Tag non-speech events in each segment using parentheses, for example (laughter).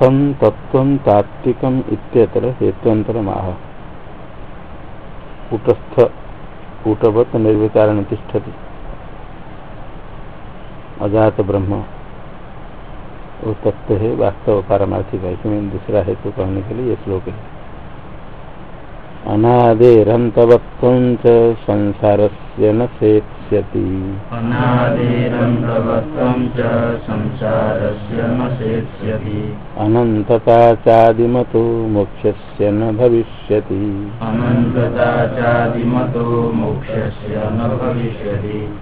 कूटस्थम तत्व तात्विकम इत्यत्र हेतुअंतर माह कूटस्थ, कूटवत निर्विकार तिष्ठति। अजात ब्रह्म वो तत्व है वास्तव पारमार्थिक है इसमें दूसरा हेतु कहने के लिए श्लोक है। अनादेरन्तवत्वं च संसारस्य न सेत्स्यति अनादिरन्तवत्वं च संसारस्य न सेत्स्यति अनन्तता चादिमतो मोक्षस्य न भविष्यति। अनन्तता चादिमतो मोक्षस्य न भविष्यति।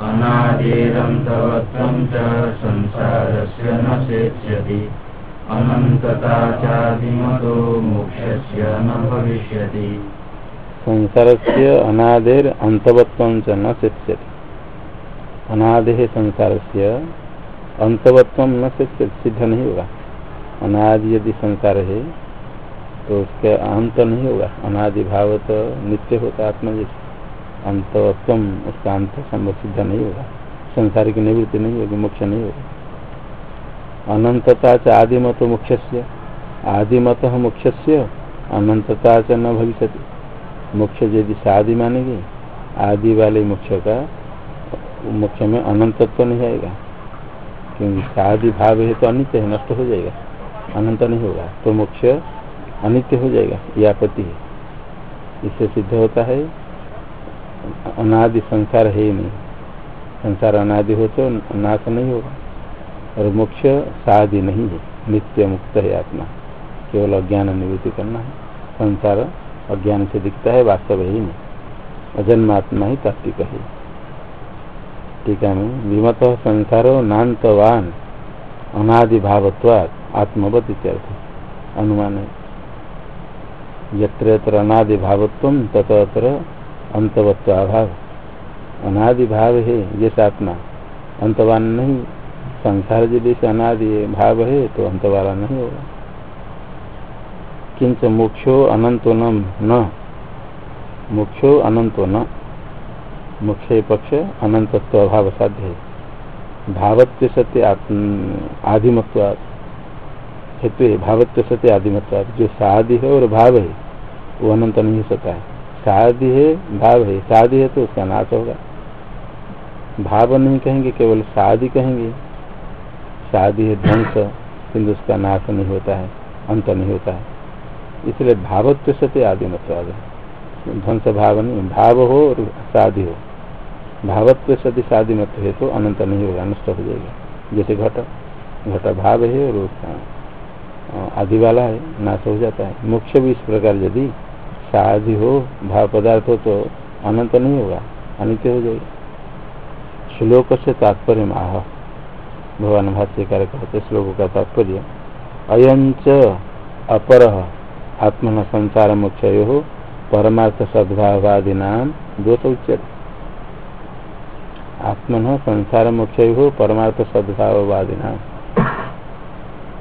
अनादिरन्तवत्वं च संसारस्य न सेत्स्यति अनंतता चादिमतो मोक्षस्य न भविष्यति। संसार से अनादेर अंतवत्व न शिष्य अनादे संसार से अंतवत्व न शिष्य सिद्ध नहीं होगा। अनादि यदि संसार है तो उसका अंत नहीं होगा। अनादि भाव तो नित्य होता आत्मा जैसे। अंतवत्व उसका अंत संभव सिद्ध नहीं होगा। संसार की निवृत्ति नहीं होगी, मोक्ष नहीं होगा। अनंतता च आदिमत मुख्य से आदिमत मुख्य से अनंतता च न भविष्य मुख्य यदि आदि मानेगी, आदि वाले मोक्ष का, मोक्ष में अनंतत्व तो नहीं आएगा। क्योंकि शादी भाव है तो अनित्य है, नष्ट हो जाएगा। अनंत नहीं होगा तो मोक्ष अनित्य हो जाएगा यह आपत्ति है। इससे सिद्ध होता है, अनादि संसार है ही नहीं। संसार अनादि हो तो नाश नहीं होगा। और मोक्ष शादी नहीं है, नित्य मुक्त है आत्मा। केवल अज्ञान निवृत्ति करना है। संसार अज्ञान से दिखता है, वास्तव ही नहीं। अजन्मात्मा ही तात्विक है टीका में विमत संसारो नान्तवान अनादि भावत्वाद आत्मवत इत्यर्थ। अनुमान है। यत्र अनादि भावत्व तत्र अंतवत्वाभाव अनादि भाव है जैसा आत्मा अंतवान नहीं। संसार यदि से अनादि भाव है तो अंत वाला नहीं होगा। किंच मुख्यो अनंतो न मुख्यो अनंतो न। मुख्य पक्ष अनंत अभाव साध्य है। भावत्व सत्य आदिमत्व हेतु है। सत्य आदिमत्व, जो शादी है और भाव है, वो अनंत नहीं हो सकता है। शादी है, भाव है। शादी है तो उसका नाश होगा। भाव नहीं कहेंगे, केवल शादी कहेंगे। शादी है ध्वंस, किंतु उसका नाश नहीं होता है, अंत नहीं होता है। इसलिए भावत्व सत्य आदि मतलब ध्वंस भाव नहीं, भाव हो और शादी हो। भावत्व सत्य शादी मत है तो अनंत नहीं होगा, नष्ट हो जाएगा। जैसे घट घट भाव है और आदि वाला है, नाश हो जाता है। मुख्य भी इस प्रकार यदि शादी हो, भाव पदार्थ हो तो अनंत नहीं होगा, अनित्य हो जाएगा। श्लोक से तात्पर्य आह। भगवान भाष्यकार कहते श्लोक का तात्पर्य अयंच अपर। आत्मन संसार मुख्य हो परमार्थ सद्भावादीना दोष उच्च आत्मन संसार मुख्य हो परमार्थ सद्भाववादीना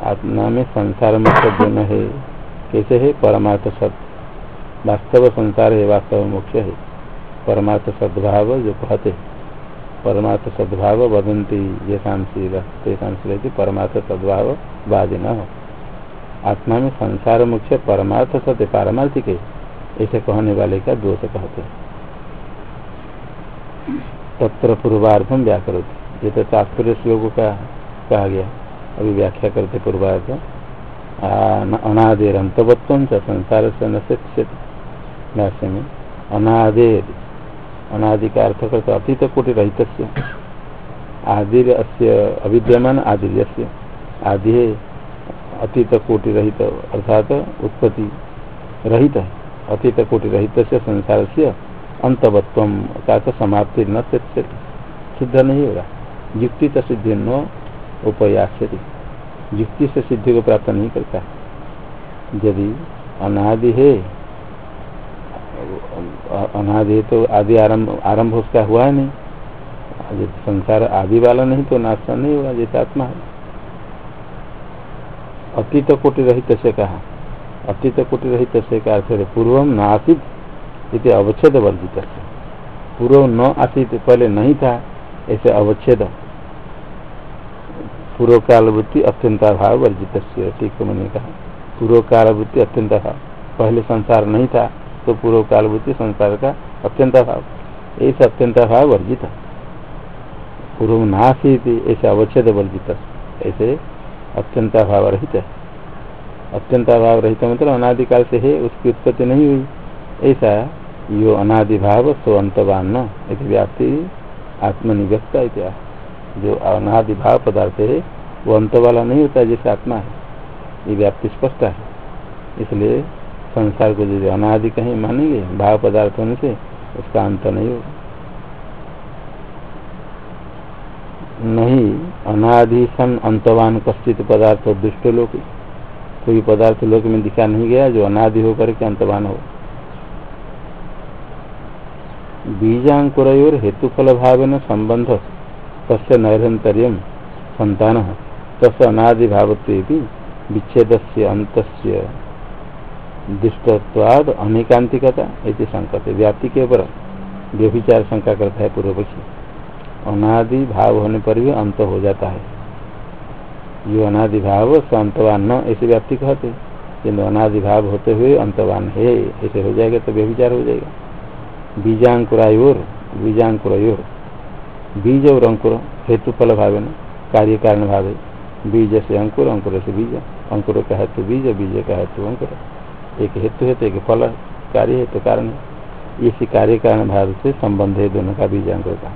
आत्मा में संसार मुख्य दोनों है। कैसे है? परमार्थ सद वास्तव संसार है, वास्तव मुख्य है। परमार्थ सद्भाव जो कहते परमार्थ सद्भाव वदंती येषाशील परमार्थ सद्भाव वादी न आत्मा में संसार मुख्य परमार्थ सत्य पारमार्थिक है ऐसे कहने वाले का दोष कहते हैं। तत्र पूर्वार्धम व्याकृत ये तो तात्पर्य श्लोक का कहा गया। अभी व्याख्या करते पूर्वार्ध। अनादेर अंतवत्व संसार से न में, अनादेर अनादि का अर्थ करते अतीत कोटि रहित आदि अविद्यमान आदि आदि अतीत कोटि रहित अर्थात उत्पत्ति रहित है। अतीत कोटि रहित से संसार से अंतवत्व का तो समाप्ति न सिद्ध नहीं होगा युक्ति तो सिद्धि न उपयास्यति। युक्ति से सिद्धि को प्राप्त नहीं करता। यदि अनादि है, अनादि तो आदि आरंभ आरंभ उसका हुआ है नहीं संसार आदि वाला नहीं तो नाश्ता नहीं होगा, जैसे आत्मा है। अतीत कोटि रहित से कहा अतीत कोटि रहित से का अर्थ पूर्व न आसित इसे अवच्छेद वर्जित पूर्व न आसित पहले नहीं था, ऐसे अवच्छेद। पूर्व कालवृत्ति अत्यंताभाव वर्जित ठीक मैंने कहा। पूर्व कालवृत्ति अत्यंत भाव पहले संसार नहीं था तो पूर्व कालवृत्ति संसार का अत्यंत भाव ऐसा अत्यंत भाव वर्जित। पूर्व नासी ऐसे अवच्छेद वर्जित ऐसे अत्यंत भाव रहित अत्यंत भाव रहित मतलब अनादिकाल से है उसकी उत्पत्ति नहीं हुई। ऐसा यो अनादि भाव सो अंतवान यदि व्याप्ति आत्मनिव्यक्त इतिहास जो अनादि भाव पदार्थ है, वो अंत वाला नहीं होता जैसे आत्मा है। ये व्याप्ति स्पष्ट है। इसलिए संसार को जो अनादि कहीं मानेंगे, भाव पदार्थ होने से उसका अंत नहीं होगा। नहीं अनादि सन अंतवान कश्चित पदार्थ दुष्ट लोग कोई पदार्थ लोक में दिखा नहीं गया, जो अनादि होकर के अंतवान हो। बीजाकुर हेतुफल भाव संबंध तस् नैरंतर्य संतान तस् अनादि भावत्व विच्छेद से अंत दुष्टवाद अनेकांतिकता संकट व्याप्ति के ऊपर। व्यभिचार शंका करता है पूर्व पक्षी अनादि भाव होने पर भी अंत हो जाता है। ये अनादि भाव अंतवान न ऐसे व्याप्ति कहते किन्तु अनादि भाव होते हुए अंतवान है, ऐसे हो जाएगा तो व्यभिचार हो जाएगा। बीजाकुरायोर, बीजाकुरयोर। बीज और अंकुर हेतु फल भाव न, कार्य कारण भाव बीज से अंकुर अंकुर से बीज। अंकुर का हेतु बीज बीज का हेतु अंकुर। एक हेतु है तो एक फल कार्य है तो कारण है। इसी कार्य कारण भाव से संबंध है दोनों का बीज अंकुर का।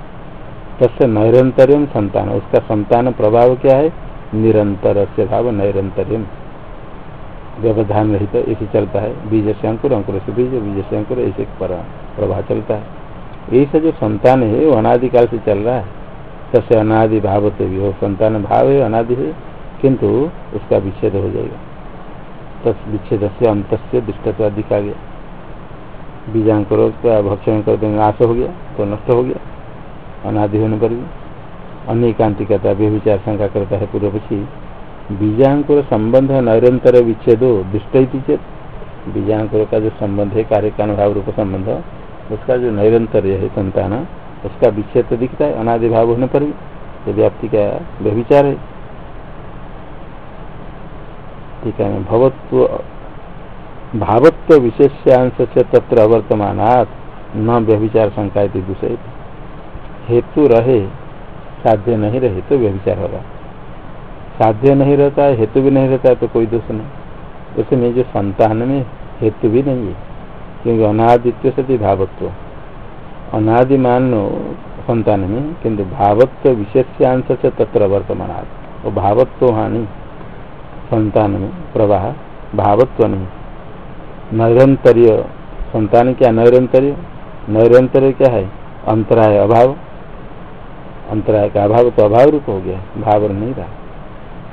तस्य नैरंतर्यम संतान उसका संतान प्रभाव क्या है? निरंतर से भाव नैरंतर्यम व्यवधान रहित तो ऐसे चलता है। बीज से अंकुर अंकुर से बीज बीज से अंकुर, ऐसे प्रभाव चलता है। ऐसा जो संतान है, वो अनादिकाल से चल रहा है। तसे अनादि भाव तो भी हो। संतान भाव है, अनादि है, किंतु उसका विच्छेद हो जाएगा। तस विच्छेद से अंत से दुष्टत्व दिखा गया। बीजांकुर का भक्षण कर देंगे, नाश हो गया तो नष्ट हो गया। अनादि होने पर भी, अनेकांतिकता, व्यभिचार शंका करता है, पूर्व पक्षी। बीजांकुर संबंध नैरंतर विच्छेदो, दुष्ट चेत। बीजाकुर का जो संबंध है, कार्य का अनुभाव रूप संबंध, उसका जो नैरंतर्य है संतान, उसका विच्छेद तो दिखता है, अनादि भाव होने पर भी तो व्याप्ति का व्यभिचार है। ठीक है, भवत्व, भावत्व विशेषांश से तत्र अवर्तमान न व्यभिचार शंका दूसरे हेतु रहे, साध्य नहीं रहे तो व्यभिचार होगा। साध्य नहीं रहता है हेतु भी नहीं रहता है तो कोई दोष नहीं। उसमें जो संतान में हेतु भी नहीं है, क्योंकि अनादित्य सती भावत्व। अनादि मान लो संतान में, किंतु भावत्व विशेषांश से तत्र वर्तमान वो भावत्व हानि, संतान में, प्रवाह, भावत्व नहीं। नैरंतर्य, संतान क्या नैरंतर्य? नैरंतर्य क्या है? अंतराय अभाव। अंतराय का अभाव तो अभाव रूप हो गया, भाव नहीं रहा।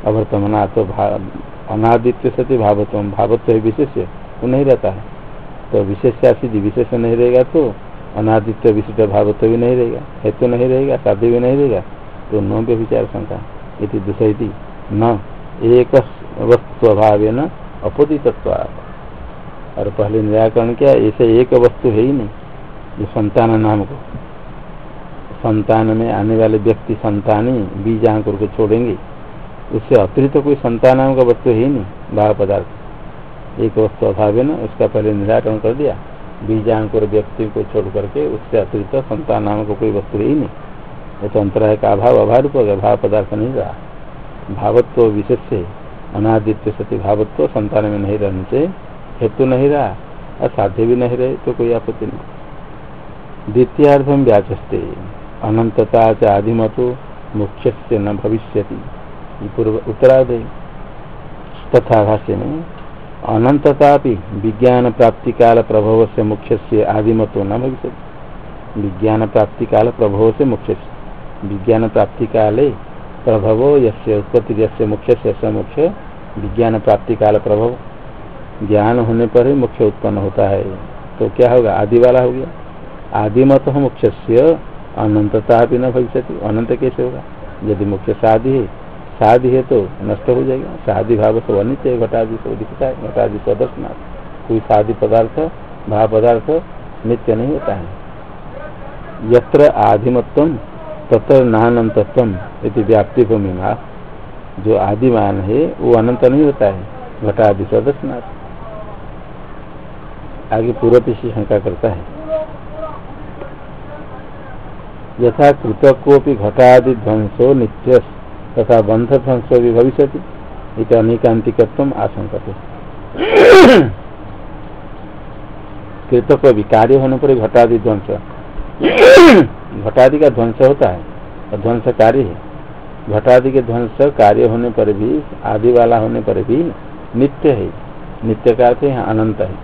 अवर्तमना तो भाव अनादित्य सती भावत्व भावत्व है विशेष वो नहीं रहता है। तो विशेष सिद्धि विशेष नहीं रहेगा तो अनादित्य विशिष्ट भावत्व भी नहीं रहेगा, हेतु नहीं रहेगा, साध्य भी नहीं रहेगा। तो न विचार शंका, इति दूसरी न एक वस्तु अभाव है न अपोदितत्व। और पहले निराकरण क्या, ऐसे एक वस्तु है ही नहीं जो संतान नाम को। संतान में आने वाले व्यक्ति संतानी बीज अंकुर को छोड़ेंगे। उससे अतिरिक्त तो कोई संतान का वस्तु ही नहीं भाव पदार्थ। एक वस्तु अभाव है ना, उसका पहले निराकरण कर दिया। बीज अंकुर व्यक्ति को छोड़ करके उससे अतिरिक्त संतान नाम का कोई वस्तु ही नहीं। ये तो अंतराय का अभाव अभाव गया भाव पदार्थ नहीं रहा। भावत्व विशेष से अनादित्य सती भावत्व संतान में नहीं रहने से हेतु नहीं रहा और साध्य भी नहीं रहे तो कोई आपत्ति नहीं। द्वितीयार्थम व्याचस्ते। अनंतता च आदिमतो मुख्य से न भविष्य पूर्व उत्तराध तथा भाष्य में, अनंतता विज्ञान प्राप्ति काल प्रभव से मुख्य से आदिमतो न भविष्य विज्ञान प्राप्ति काल प्रभव से मुख्य विज्ञान प्राप्ति काले प्रभव यस्य उत्पत्ति यस्य मुख्य से मुख्य विज्ञान प्राप्ति काल प्रभव। ज्ञान होने पर ही मुख्य उत्पन्न होता है। तो क्या होगा? आदि वाला हो गया। आदिमत मुख्य से अनंतता भी न भविष्य अनंत कैसे होगा? यदि मुख्य शादी है शादी है तो नष्ट हो जाएगा। शादी भाव तो अनित है, घटादि से दिखता है, घटादि स्वदर्शनाथ कोई शादी पदार्थ, भाव पदार्थ नित्य नहीं होता है। यत्र आधिमत्व तत्र नानंतत्व यदि व्याप्ति भूमि जो आदिमान है, वो अनंत नहीं होता है, घटादि सदस्यनाथ आगे पूर्व से शंका करता है। यथा कृतकोपि घटादि ध्वंसो नित्य तथा बंध ध्वंसो भी भविष्य इत अनेकांतिकत्व आशंकते कृतक भी कार्य होने पर घटादि ध्वंस घटादि का ध्वंस होता है ध्वंस कार्य है। घटादि के ध्वंस कार्य होने पर भी, आदि वाला होने पर भी नित्य है। नित्य का अनंत है।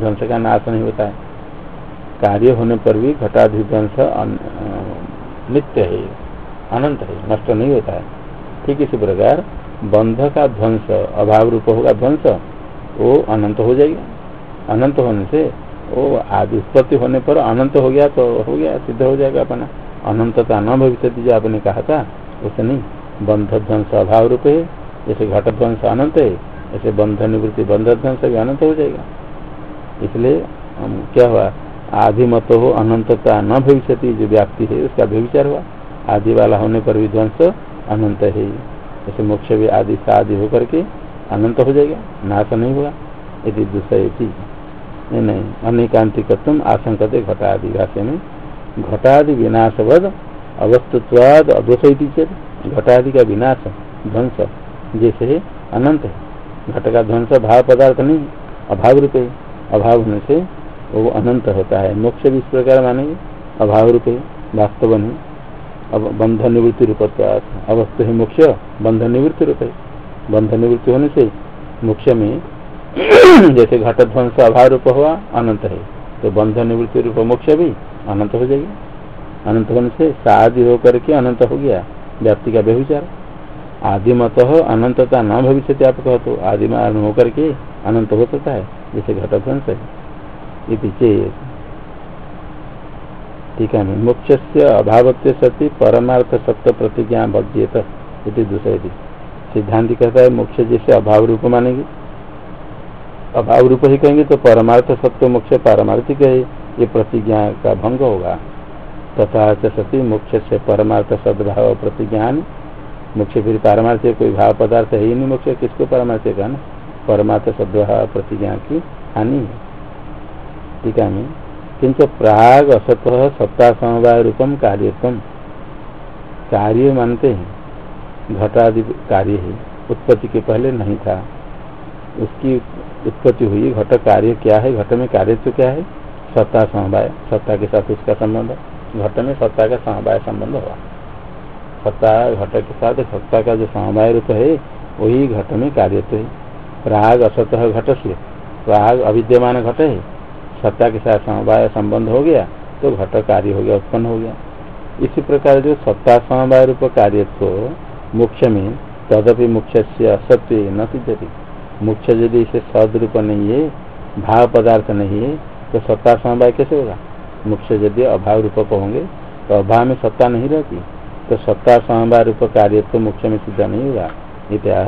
ध्वंस का नाश नहीं होता है। कार्य होने पर भी घटाधि ध्वंस नित्य है, अनंत है, नष्ट नहीं होता है। ठीक इसी प्रकार बंध का ध्वंस, अभाव रूप होगा ध्वंस, वो अनंत हो जाएगा। अनंत होने से वो आदि उत्पत्ति होने पर अनंत हो गया तो हो गया, सिद्ध हो जाएगा अपना। अनंतता न भविष्य जो आपने कहा था, उसे नहीं। बंध ध्वंस अभाव रूप है, जैसे घट ध्वंस अनंत है, ऐसे बंध निवृत्ति बंध ध्वंस भी अनंत हो जाएगा। इसलिए क्या हुआ आदि मत हो, अनंतता न भविष्य जो व्याप्ति है, उसका व्यविचार हुआ। आदि वाला होने पर भी ध्वंस अनंत है जैसे मोक्ष भी आदि से आदि होकर के अनंत हो जाएगा, नाश नहीं हुआ। यदि दूसरा चीज़ नहीं, अनेकांतिकत्व आशंकते घटादि भाष्य में। घटादि विनाशवद, अवस्तुत्वाद अदोषित चेत, घटादि का विनाश, ध्वंस, जैसे अनंत है। घट का ध्वंस भाव पदार्थ नहीं, अभाव रूपे, अभाव होने से वो अनंत होता है। मोक्ष भी इस प्रकार मानेंगे। अभाव रूप है। वास्तव नहीं अब बंध निवृत्ति रूप अवस्थ है मोक्ष, बंध निवृत्ति रूप है। बंध निवृत्ति होने से मोक्ष में (clears throat) जैसे घट ध्वंस अभाव रूप हुआ, अनंत है। तो बंध निवृत्ति रूप मोक्ष भी अनंत हो जाएगी। अनंत होने से शादी होकर के अनंत हो गया। व्याप्ति का व्यविचार आदिमत अनंतता न भविष्य आप कहो तो आदिम होकर के अनंत हो सकता है। जैसे घट ध्वंस है। ठीक है मोक्ष से अभाव सती परमार्थ सत्य प्रतिज्ञा बध्येत दूसरे सिद्धांत कहता है, मोक्ष जैसे अभाव रूप मानेगी। अभाव रूप ही कहेंगे तो परमार्थ सत्य मोक्ष, पारमार्थिक है। ये प्रतिज्ञा का भंग होगा। तथा सती मोक्ष से परमार्थ सद्भाव प्रतिज्ञान मोक्ष फिर पारमार्थिक कोई भाव पदार्थ है ही नहीं मोक्ष, किसको पारमार्थिक है ना परमार्थ सद्भाव प्रतिज्ञा की हानि है। टीका में किंच प्राग असत सत्ता समवाय रूपम कार्यत्म कार्य मानते हैं। घटादि कार्य है। उत्पत्ति के पहले नहीं था। उसकी उत्पत्ति हुई। घट कार्य क्या है? घट में कार्य तो क्या है? सत्ता समवाय। सत्ता के साथ उसका संबंध। घट में सत्ता का समवाय संबंध हुआ। सत्ता घट के साथ सत्ता का जो समवाय रूप है, वही घट में कार्य तो है। प्राग असत घट से प्राग अविद्यमान घट है। सत्ता के साथ समवाय संबंध हो गया तो घट कार्य हो गया, उत्पन्न हो गया। इसी प्रकार जो सत्ता समवाय रूप कार्य तो मुख्य में तदपि मुख्य से असत्य न सिद्धति मुख्य यदि इसे सदरूप नहीं है, भाव पदार्थ नहीं है तो सत्ता समवाय कैसे होगा? मुख्य यदि अभाव रूपक होंगे तो अभाव में सत्ता नहीं रहती। तो सत्ता समवाय रूप कार्य तो मुख्य में सिद्ध नहीं होगा। इत्या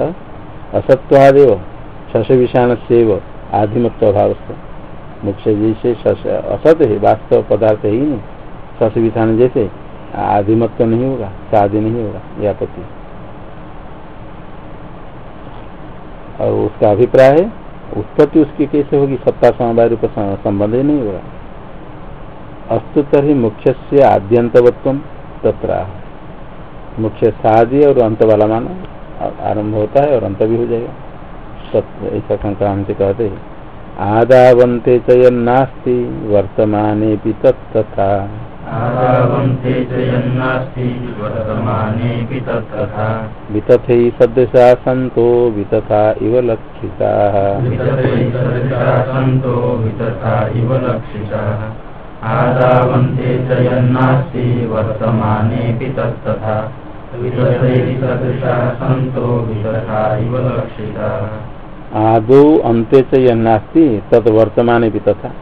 असत्वादेव शश विषाण से आधिमत्व अभाव मुख्य जैसे असत है, वास्तव पदार्थ ही नहीं। सस विधान जैसे आदिमत्व नहीं होगा शादी नहीं होगा यह आपत्ति और उसका अभिप्राय है, उत्पत्ति उसकी कैसे होगी? सत्ता समवाय रूप संबंध ही नहीं होगा। अस्तु तरी मुख्य से आद्यंतवत्व तथा मुख्य शादी और अंत वाला माना आरंभ होता है और अंत भी हो जाएगा। ऐसा संक्रांति कहते हैं। आदावन्ते च यन्नास्ति वर्तमानेऽपि तत्तथा। आदावन्ते च यन्नास्ति वर्तमानेऽपि तत्तथा। वितथै सदृशा सन्तो वितथा इव लक्षिताः। वितथै सदृशा सन्तो वितथा इव लक्षिताः। आदावन्ते च यन्नास्ति वर्तमानेऽपि तत्तथा। वितथै सदृशा सन्तो वितथा इव लक्षिताः। आदो अंत्य च यह नास्ती तत् वर्तमान भी तथा।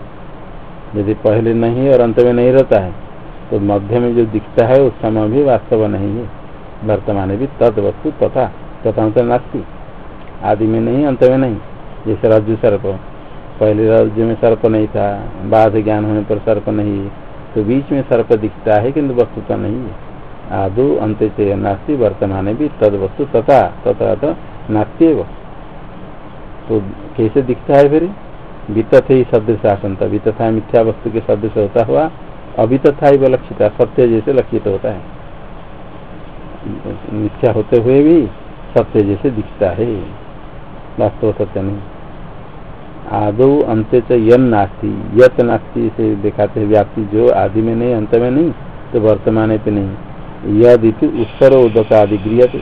यदि पहले नहीं और अंत में नहीं रहता है तो मध्य में जो दिखता है, उस समय भी वास्तव नहीं है। वर्तमान भी तद वस्तु तथा तथा अंत नास्ती। आदि में नहीं, अंत में नहीं। जैसे रज्जु सर्प। पहले रज्जु में सर्प नहीं था बाध ज्ञान होने पर सर्प नहीं है। तो बीच में सर्प दिखता है, किंतु वस्तुता नहीं है। आदो अंत से नास्ती, वर्तमान भी तद वस्तु तथा तथा तो नास्ती नास्त्यव तो कैसे दिखता है फिर? वितथ ही शब्द से आसनता वितथा मिथ्या वस्तु के शब्द से होता हुआ अभितथा ही लक्षित सत्य जैसे लक्षित होता है। मिथ्या होते हुए भी सत्य जैसे दिखता है। वास्तव सत्य नहीं। आदो अंत यन नास्ती। यत नास्ती से दिखाते हैं व्याप्ति। जो आदि में नहीं, अंत में नहीं तो वर्तमान पे नहीं। यद उत्तर उदक आदि गृह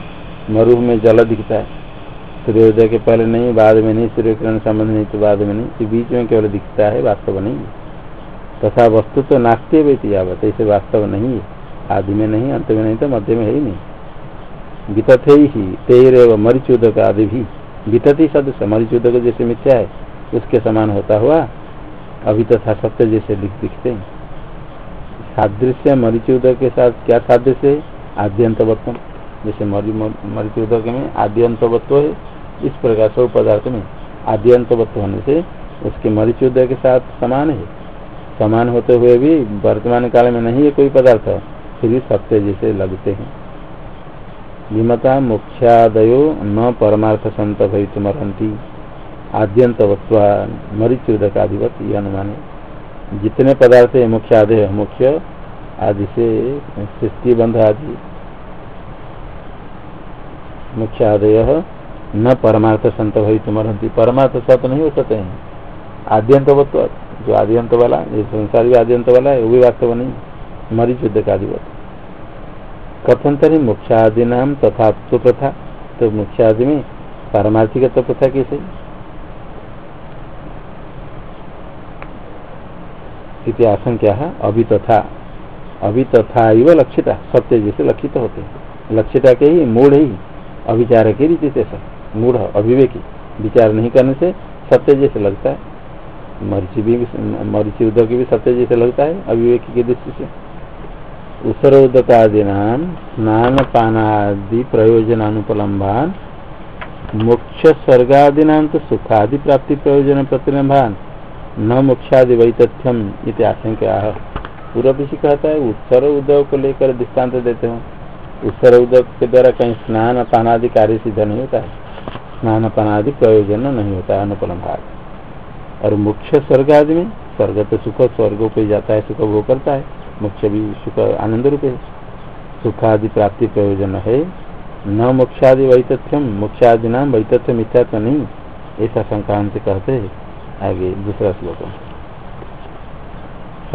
मरु में जल दिखता है। सूर्योदय के पहले नहीं, बाद में नहीं सूर्य किरण संबंध नहीं तो बाद में नहीं। तो बीच में केवल दिखता है, वास्तव नहीं तथा वस्तु तो नास्ते व्यती आवत ऐसे वास्तव नहीं है। आदि में नहीं, अंत में नहीं तो मध्य में है ही नहीं। वितथे ही तेर मरिचुदक आदि भी। वितथी सदस्य मरिचुदक जैसे मिथ्या है, उसके समान होता हुआ, अभी तथा सत्य जैसे दिखते हैं। सादृश्य मरिचुदक के साथ क्या सादृश्य है? आद्यंतवत्व जैसे मरिचुदक में आद्यंतवत्व है इस प्रकार सब पदार्थ में आद्यंतवत्व होने से उसके मरिचुदय के साथ समान है। समान होते हुए भी वर्तमान काल में नहीं है कोई पदार्थ, फिर भी सत्य जैसे लगते हैं। विमता मुख्यादयो न परमार्थ संत भवितुमरती। आद्यंतवत्वा मरिचुदक आदिवत ये अनुमान है। जितने पदार्थ है मुख्य आदि मुख्य आदि से सृष्टि बंध आदि मुख्य आदय न परमार्थ संत भई तुमरती परमार्थ सत्य नहीं हो सकते हैं। आद्यंतवत्व, जो आद्यंत वाला ये संसार भी आद्यंत वाला है, वो भी वास्तव नहीं मरीच युद्ध का अधिवत कथन तरी मुख्यादि नाम तथा तो प्रथा तो मुख्यादि में पारमार्थिक तो प्रथा कैसे? इति आशंका है अभी तथा अभी तथा लक्षिता। सत्य जैसे लक्षित होते हैं। लक्षिता के ही, मूढ़ ही अभिचार के रीति से मूढ़ अभिवेकी, विचार नहीं करने से सत्य जैसे लगता है। मरीची भी मरीचि उदक भी सत्य जैसे लगता है, अभिवेकी की दृष्टि से। उत्सर उदक आदि नाम स्नान पानादि प्रयोजनानुपलम्बान मोक्ष स्वर्गादि नाम तो सुखादि प्राप्ति प्रयोजन प्रतिलम्बान न मोक्षादि वैतथ्यम इति आशंका। पूर्व ऋषि कहता है, उत्सर उदक को लेकर दृष्टांत देते हैं। उत्सर उदक के द्वारा कहीं स्नान पानादि कार्य सिद्ध नहीं होता है। स्नान पानादि प्रयोजन नहीं होता है अनुपलम भाग। और मुख्य स्वर्ग आदि में स्वर्ग तो सुख, स्वर्ग पे जाता है, सुख वो करता है मुख्य भी सुख, आनंद रूप है। सुखादि प्राप्ति प्रयोजन है। न मोक्षादि वैतथ्यम, मोक्षादि नाम वैतथ्य मिथ्यात्व नहीं ऐसा संक्रांति कहते हैं। आगे दूसरा श्लोक।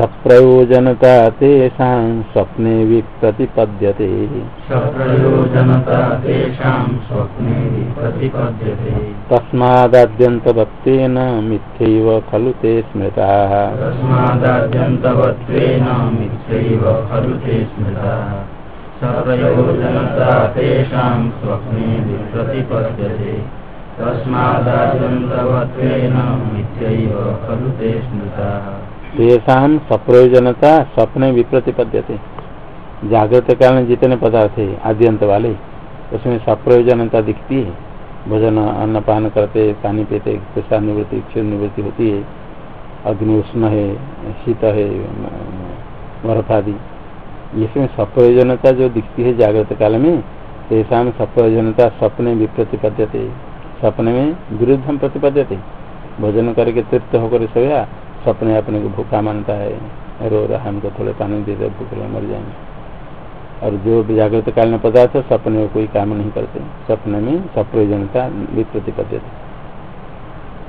सप्रयोजनता तेषां स्वप्ने विप्रतिपद्यते। सप्रयोजनता तेषां स्वप्ने विप्रतिपद्यते। तस्मादाद्यन्तवत्वेन मिथ्यैव खलु ते स्मृताः। तस्मादाद्यन्तवत्वेन मिथ्यैव खलु ते स्मृताः। सप्रयोजनता तेषां स्वप्ने विप्रतिपद्यते। तस्मादाद्यन्तवत्वेन मिथ्यैव खलु ते स्मृताः। तेषाम सप्रयोजनता स्वप्न विप्रतिपद्यते। जागृत काल में जितने पदार्थ है, आद्यंत वाले, उसमें सप्रयोजनता दिखती है। भोजन, अन्नपान करते, पानी पीते पेशा निवृत्ति, क्षीर निवृत्ति होती है। अग्नि, उष्ण है, शीत है, बर्फ़ आदि। इसमें सप्रयोजनता जो दिखती है जागृत काल में, तेषा सप्रयोजनता स्वप्न विप्रतिपद्यते। सपने में विरुद्धम प्रतिपद्यते। भोजन करके तृप्त होकर सोया सपने अपने को भूखा मानता है, रो रहा है, हमको थोड़े पानी दे दे, भूख मर जाएँगे। और जो जागृत कालीन पदार्थ है, सपने में कोई काम नहीं करते। सपने में सप्रयोजनता विप्रतिपद्य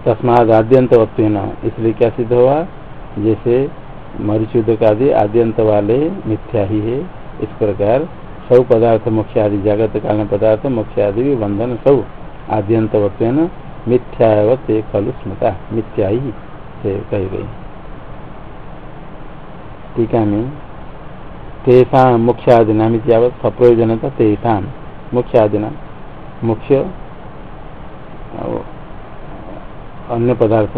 तस्माद आद्यंत न इसलिए क्या सिद्ध हुआ? जैसे मरीचुद आदि आद्यंत वाले मिथ्या ही है। इस प्रकार सब पदार्थ मुख्य आदि जागृत कालीन पदार्थ मुख्य आदि भी बंधन सब आद्यंत मिथ्यावत खलु स्मृता, मिथ्या ही। से कही गई। टीका में, तेषा मुख्य आदि नाम यावत सप्रयोजनता तेषा मुख्य आदि नाम मुख्य अन्य पदार्थ,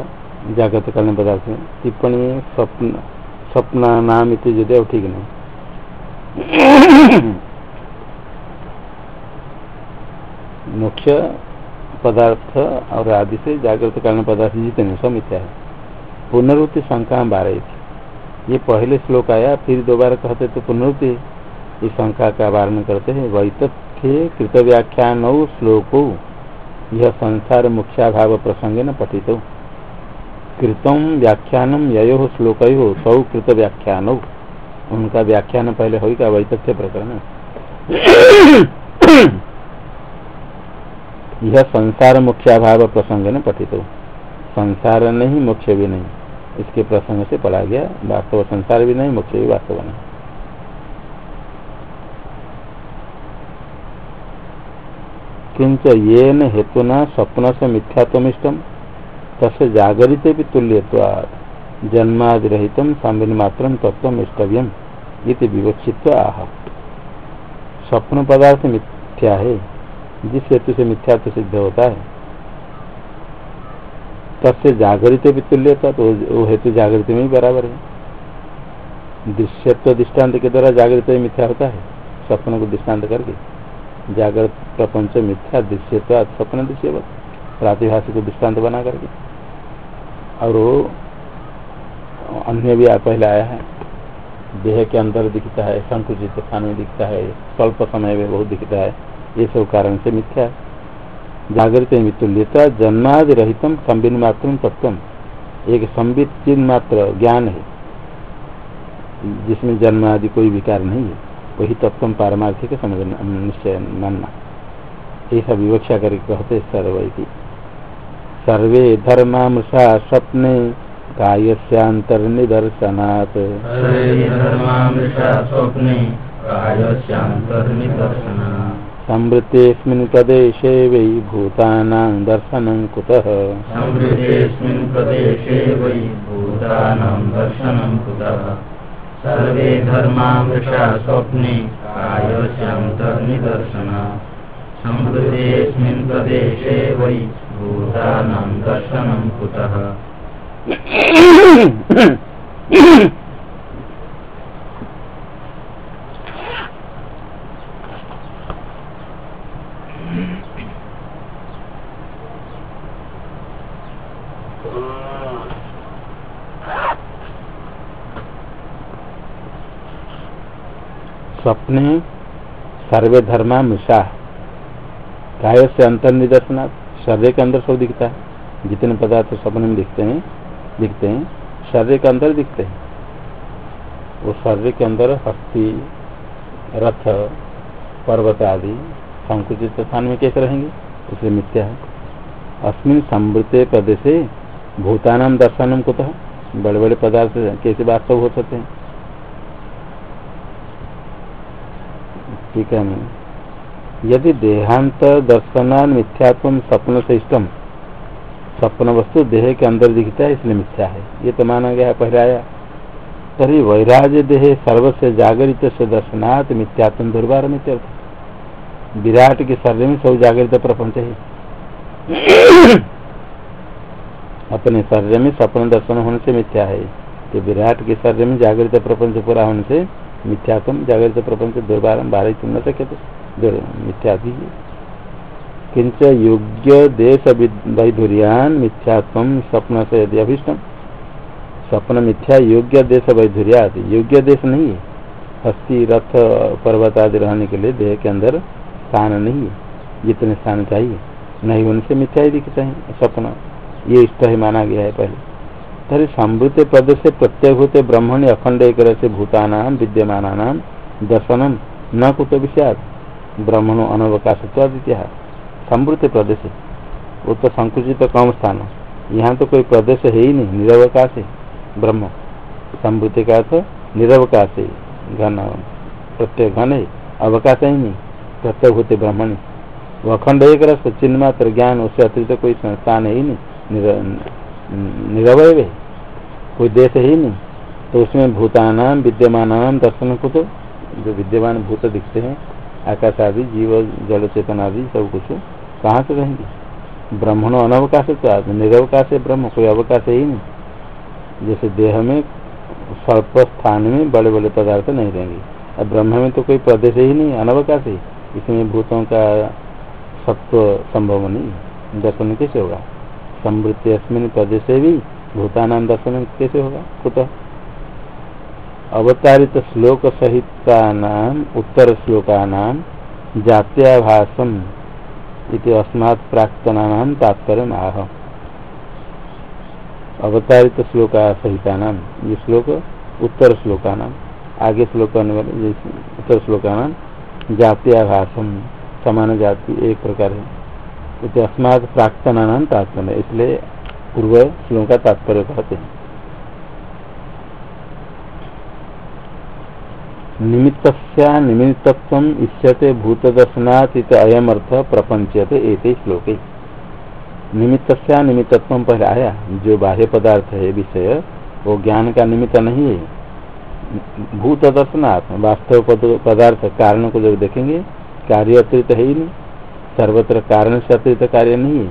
जागृत करने पदार्थ में, टिप्पणी स्वप्न स्वप्न नाम इतने जो ठीक नहीं। मुख्य पदार्थ और आदि से जागृत कारण पदार्थ जितने सब मिथ्या है। पुनरुक्ति शंका बारह थी। ये पहले श्लोक आया, फिर दोबारा कहते तो पुनरुक्ति इस शंका का वारण करते हैं। वैतथ्य कृत व्याख्यान श्लोको। यह संसार मुख्याभाव प्रसंग न पठित। कृतम व्याख्यानम यो श्लोक हो सौ कृत व्याख्यान उनका व्याख्यान पहले होगा वैतथ्य प्रकरण। यह संसार मुख्याभाव प्रसंग न पठित। संसार नहीं मुख्य भी नहीं। इसके प्रसंग से पढ़ा गया। वास्तव संसार भी नहीं मुख्य भी वास्तव नहीं। किंच ये न हेतुना स्वप्न से मिथ्यात्मिष्टम तसे जागरित भी तुल्यवाद जन्मादिहित सामिल मात्र तत्व इष्टव्यम इति विवक्षित आह। स्वप्न पदार्थ मिथ्या है, जिस हेतु से मिथ्यात्व सिद्ध होता है। तस्य जागृत भी तुल्यता तो वो हेतु जागृत में ही बराबर है। दृश्यत्व दृष्टांत के द्वारा जागृत मिथ्या होता है, स्वप्न को दृष्टांत करके। जागृत प्रपंच मिथ्या, दृश्यत्व, स्वप्न दृश्य प्रातिभाषिक को दृष्टांत बना करके। और वो अन्य भी पहले आया है। देह के अंदर दिखता है, संकुचित स्थान में दिखता है, स्वल्प समय में बहुत दिखता है। ये सब कारण से मिथ्या है। जागृत मितुल्यता जन्मादि रहित संबिन मात्र तत्व एक संबित चिन्ह मात्र ज्ञान है। जिसमें जन्म आदि कोई विकार नहीं है, वही तत्व पारमार्थिक समझ निश्चय मानना। ऐसा विवक्षा करके कहते सर्व सर्वे धर्मामृषा स्वप्ने कायस्यांतर्निदर्शनात् स्वप्ने कायस्यांतर्निदर्शनात् संवृत्तेऽस्मिन् प्रदेशे वै भूतानां दर्शनं कुतः संवृत्तेऽस्मिन् प्रदेशे वै भूतानां दर्शनं कुतः सर्वे धर्मामृषा स्वप्ने कायस्यान्तर्निदर्शना संवृत्तेऽस्मिन् प्रदेशे वै भूतानां दर्शनं कुतः स्वप्ने सर्वे धर्मा मिशा। काय से अंतर निदर्शना, शरीर के अंदर सब दिखता है। जितने पदार्थ स्वप्न में दिखते हैं दिखते हैं, शरीर के अंदर दिखते हैं। वो शरीर के अंदर हस्ती, रथ, पर्वत आदि संकुचित स्थान में कैसे रहेंगे? इसलिए मिथ्या है। अस्मिन समृत प्रदेश भूतानाम दर्शनम कुतः? बड़े बड़े पदार्थ कैसे वास्तव हो सकते हैं? ठीक है यदि देहांत दर्शनान मिथ्यात्म स्वप्न से इष्टम स्वप्न वस्तु देह के अंदर दिखता है, इसलिए मिथ्या है। ये तो माना गया पहले आया तरी वैराज देह सर्वस्व जागृत से दर्शनात् मिथ्यात्म दुर्बार मित्यर्थ विराट के शरीर में सब जागृत प्रपंच है। (coughs) अपने शरीर में स्वप्न दर्शन होने से मिथ्या है। कि विराट के शरीर में जागृत प्रपंच पूरा होने से मिथ्यात्म, जागृत प्रपंच दुर्बार बारह तुम न सके तो मिथ्या किंच योग्य देश वैधुर्यान मिथ्यात्म, स्वप्न से यदि अभिष्टम। स्वप्न मिथ्या, योग्य देश वैधुर्या योग्य देश नहीं है। हस्ती, रथ, पर्वत आदि रहने के लिए देह के अंदर स्थान नहीं है। जितने स्थान चाहिए, नहीं होने से मिथ्या ही दिखता है। स्वप्न, ये इष्ट ही माना गया है पहले। तरी संवृत पद से प्रत्यभूत ब्रह्मण अखंड एक से भूताना विद्यमान दर्शनम न कुत विषय ब्रह्मणो अनवकाश संवृत प्रदेश। वो तो संकुचित कम स्थान यहाँ तो कोई प्रदेश है ही नहीं, निरवकाश। है ब्रह्म। संवृत्ति का अर्थ निरवकाश। है घन प्रत्यय घन है, अवकाश ही नहीं। प्रत्यभूत ब्रह्मण। वो अखंड एक रस चिन्ह मात्र ज्ञान उससे अतिरिक्त कोई संस्थान है ही नहीं। निरवय है। कोई देश ही नहीं। तो उसमें भूतान, विद्यमान दर्शन को तो जो विद्यमान भूत दिखते हैं, आकाश आदि, जीव, जल, चेतन आदि, सब कुछ कहाँ से रहेंगे? ब्रह्मण अनवकाश तो निरवकाश है, ब्रह्म, कोई अवकाश ही नहीं। जैसे देह में, स्वल्प स्थान में बड़े बड़े पदार्थ नहीं रहेंगे। अब ब्रह्म में तो कोई प्रदेश ही नहीं, अनवकाश है। इसमें भूतों का सत्व संभव नहीं दर्शन कैसे होगा? समृद्धि अस्मिन प्रदेश भी भूतानाम दर्शन कैसे होगा? कुत? अवतारित श्लोक सहित उत्तर श्लोका नाम जात्याभासम इति अस्मात् प्राक्तना तात्पर्य आह। अवतारित श्लोका सहिता नाम ये श्लोक उत्तर श्लोका नाम आगे श्लोक उत्तर श्लोका नाम जात्याभासम समान जाति एक प्रकार है। अस्मात प्राक्तना तात्पर्य इसलिए पूर्व श्लोक का तात्पर्य कहते हैं। निमित्त निमित्तत्व इष्यते भूत दर्शनात् अयम अर्थ प्रपंचते एक श्लोक। निमित्त निमित्तत्व पहले आया। जो बाह्य पदार्थ है, विषय, वो ज्ञान का निमित्त नहीं है। भूत दर्शनात् वास्तव पदार्थ, कारण को जब देखेंगे, कार्य अतिरिक्त है ही नहीं। सर्वत्र कारण से अतिरिक्त कार्य नहीं है।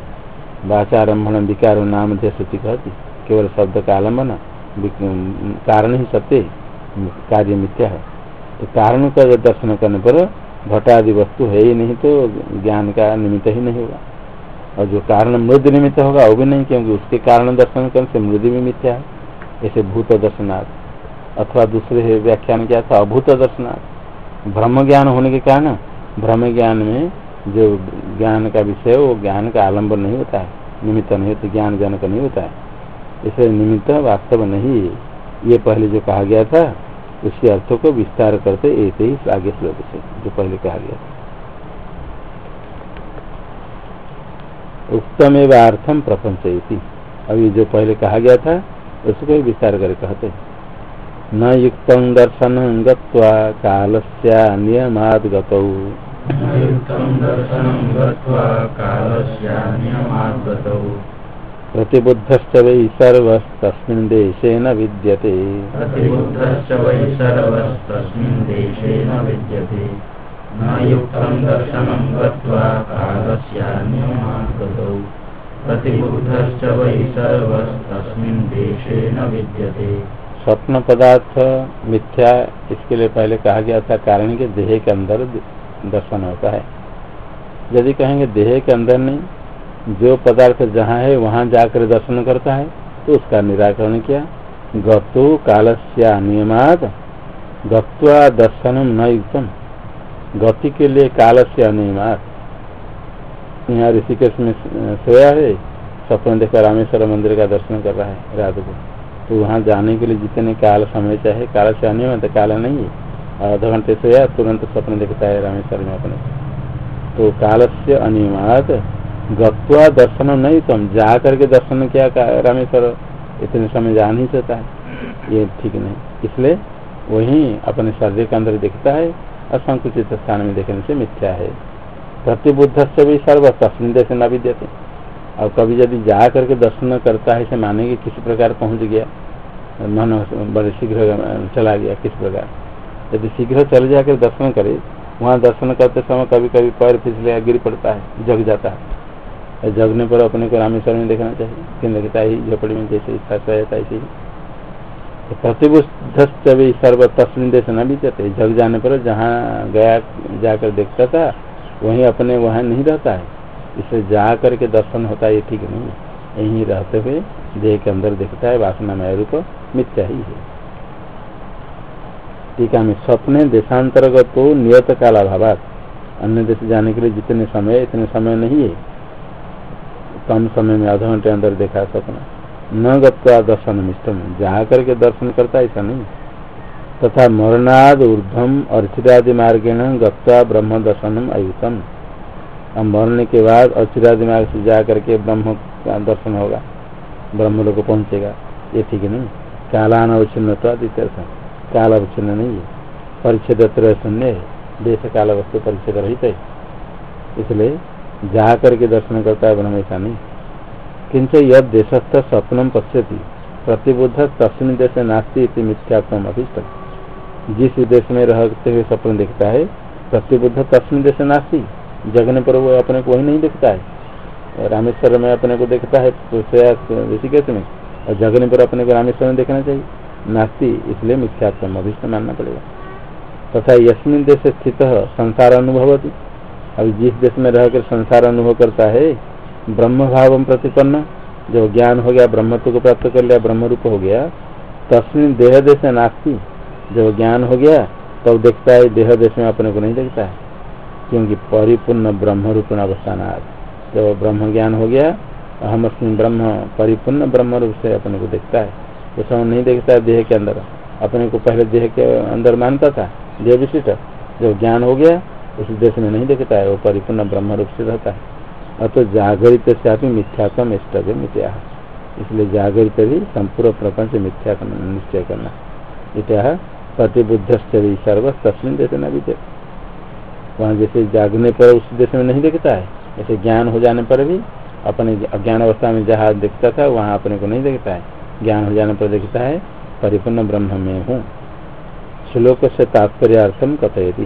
वाचारंभण विकार नाम जैसे कहती। केवल शब्द का आलंबन कारण ही सत्य कार्य मिथ्या है। तो कारण का दर्शन करने पर घटादि वस्तु है ही नहीं तो ज्ञान का निमित्त ही नहीं होगा। और जो कारण मृद निमित्त होगा, वो भी नहीं, क्योंकि उसके कारण दर्शन करने से मृद भी मिथ्या है। ऐसे भूत दर्शनार्थ। अथवा दूसरे व्याख्यान क्या था? अभूत दर्शनार्थ। ब्रह्म ज्ञान होने के कारण, ब्रह्म ज्ञान में जो ज्ञान का विषय वो ज्ञान का आलंबन नहीं होता है। निमित्त नहीं होता ज्ञान जनक नहीं होता है। इसलिए निमित्त वास्तव नहीं ये पहले जो कहा गया था उसके अर्थों को विस्तार करते ऐसे ही आगे श्लोक से जो पहले कहा गया था। उत्तम एवं अर्थम प्रपंच अभी जो पहले कहा गया था, उसको ही विस्तार कर कहते न युक्त दर्शन गत्वा काल से नियमाद गतौ प्रतिबुद्धश्च वै सर्वस्तस्मिन् देशे न विद्यते। प्रतिबुद्धश्च वै सर्वस्तस्मिन् देशे न विद्यते। न युक्तं दर्शनं गत्वा कालस्यान्यमागतौ प्रतिबुद्धश्च वै सर्वस्तस्मिन् देशे न विद्यते। स्वप्न पदार्थ मिथ्या इसके लिए पहले कहा गया था कारण के देह के अंदर दर्शन होता है। यदि कहेंगे देह के अंदर नहीं, जो पदार्थ जहाँ है, वहाँ जाकर दर्शन करता है तो उसका निराकरण किया। गतो कालस्या नियमाद गत्वा दर्शनम न युक्तम। गति के लिए काल से अनियमात यहाँ ऋषिकेश में सोया है, सपन देखा रामेश्वर मंदिर का दर्शन कर रहा है रात को। तो वहाँ जाने के लिए जितने काल समय चाहे काल से अनियमित काल नहीं है। आधा घंटे सोया तुरंत स्वप्न देखता है रामेश्वर में अपने। तो काल से अनियमात गत्वा दर्शन नहीं तुम जा करके दर्शन किया रामेश्वर, इतने समय जा नहीं सकता है। ये ठीक नहीं। इसलिए वही अपने शरीर के अंदर दिखता है और संकुचित स्थान में देखने से मिथ्या है। प्रतिबुद्ध से भी सर्व तस्मिन देश न देते। और कभी यदि जा करके दर्शन करता है, इसे माने कि किसी प्रकार पहुँच गया, मन बड़े शीघ्र चला गया, किस प्रकार। यदि शीघ्र चले जाकर दर्शन करे, वहाँ दर्शन करते समय कभी कभी पैर फिसले गिर पड़ता है, जग जाता है। जगने पर अपने को रामेश्वर में देखना चाहिए कि लगता ही झोपड़ी में जैसे है ऐसे ही। तो प्रतिबुद्ध भी सर्व तस्वीन देश न बीतते जग जाने पर जहाँ गया, जाकर देखता था, वहीं अपने वहाँ नहीं रहता है। इसे जा करके दर्शन होता है, ये ठीक नहीं यहीं रहते हुए देह के अंदर देखता है वासना में रूप मिथ्या ही है। टीका में स्वप्ने देशांतर्गत तो नियत कालाभावात अन्य देश जाने के लिए जितने समय, इतने समय नहीं है। कम समय में आधा घंटे अंदर देखा सपना। न गत्वा दर्शन इष्टम जा करके दर्शन करता ऐसा नहीं। तथा मरणाद ऊर्धम अर्चिरादि मार्गेण गत्वा ब्रह्म दर्शनम अयुतम। अब मरने के बाद अर्चिरादि मार्ग से जा करके ब्रह्म का दर्शन होगा। ब्रह्म लोग पहुंचेगा। ये ठीक नहीं। कालान अवच्छिन्न काल अवच्छिन्न नहीं है। परिच्छेद शून्य है। देश काल वस्तु परिच्छेद रहित है। इसलिए जा करके दर्शन करता है ब्रह्म ऐसा नहीं किंच यद देशस्थ स्वप्नम पश्यति, प्रतिबुद्ध तस्मिन देश नास्ती इति मिथ्यात्म अभिष्ट जिस देश में रहते हुए स्वप्न देखता है, प्रतिबुद्ध तस्मिन देश नास्ती। जगने पर वो अपने को वही नहीं देखता है। रामेश्वर में अपने को देखता है तो ऋषिकेश में, और जगने पर अपने को रामेश्वर में देखना चाहिए। नास्ती, इसलिए मिथ्यात्म अभिष्ट मानना पड़ेगा। तथा यस्मिन देश स्थित संसार अनुभवती। अभी जिस देश में रहकर संसार अनुभव करता है ब्रह्म भाव प्रतिपन्न जो ज्ञान हो गया, ब्रह्मत्व को प्राप्त कर लिया ब्रह्म रूप हो गया, तस्मिन देह देश नास्ती। जब ज्ञान हो गया, तब तो देखता है, देह देश में अपने को नहीं देखता है, क्योंकि परिपूर्ण ब्रह्म रूपण अवस्थान जब ब्रह्म ज्ञान हो गया अहम अस्मिन ब्रह्म परिपूर्ण ब्रह्म रूप से अपने को देखता है। वो समय नहीं देखता है देह के अंदर। अपने को पहले देह के अंदर मानता था, देह विशिष्ट। जब ज्ञान हो गया, उस देश में नहीं देखता है, वो परिपूर्ण ब्रह्म रूप से रहता है। अतो जागरित से आप मिथ्यात्म इष्टव्य मिथ्या। इसलिए जागरित भी संपूर्ण प्रपंच मिथ्या निश्चय करना। इत्या प्रतिबुद्ध सर्व तस्वीन देश न भी वहाँ जैसे जागने पर उस देश में नहीं देखता है जैसे ज्ञान हो जाने पर भी अपने अज्ञान अवस्था में जहाँ देखता था, वहाँ अपने को नहीं देखता है। ज्ञान हो जाने पर देखता है, परिपूर्ण ब्रह्म में हूँ। श्लोक से तात्पर्यार्थम कथयती।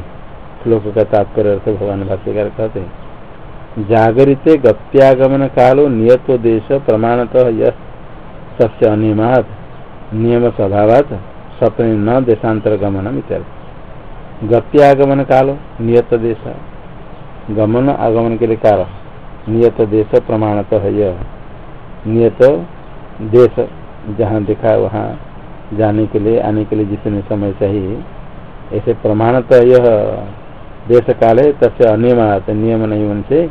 श्लोक का तात्पर्य अर्थ भगवान भाष्यकार कहते हैं, जागरित गत्यागमन कालो नियत देश प्रमाणतः यस्य अनियमात, नियम स्वभावात स्वप्न न देशांतर गमन गत्यागमन कालो नियत देश। गमन आगमन के लिए काल। नियत देश प्रमाणतः यह नियत देश। जहाँ दिखा वहाँ जाने के लिए, आने के लिए जितने समय चाहिए। ऐसे प्रमाणतः यह देश काल है तस्य अनियम नियम नहीं होने से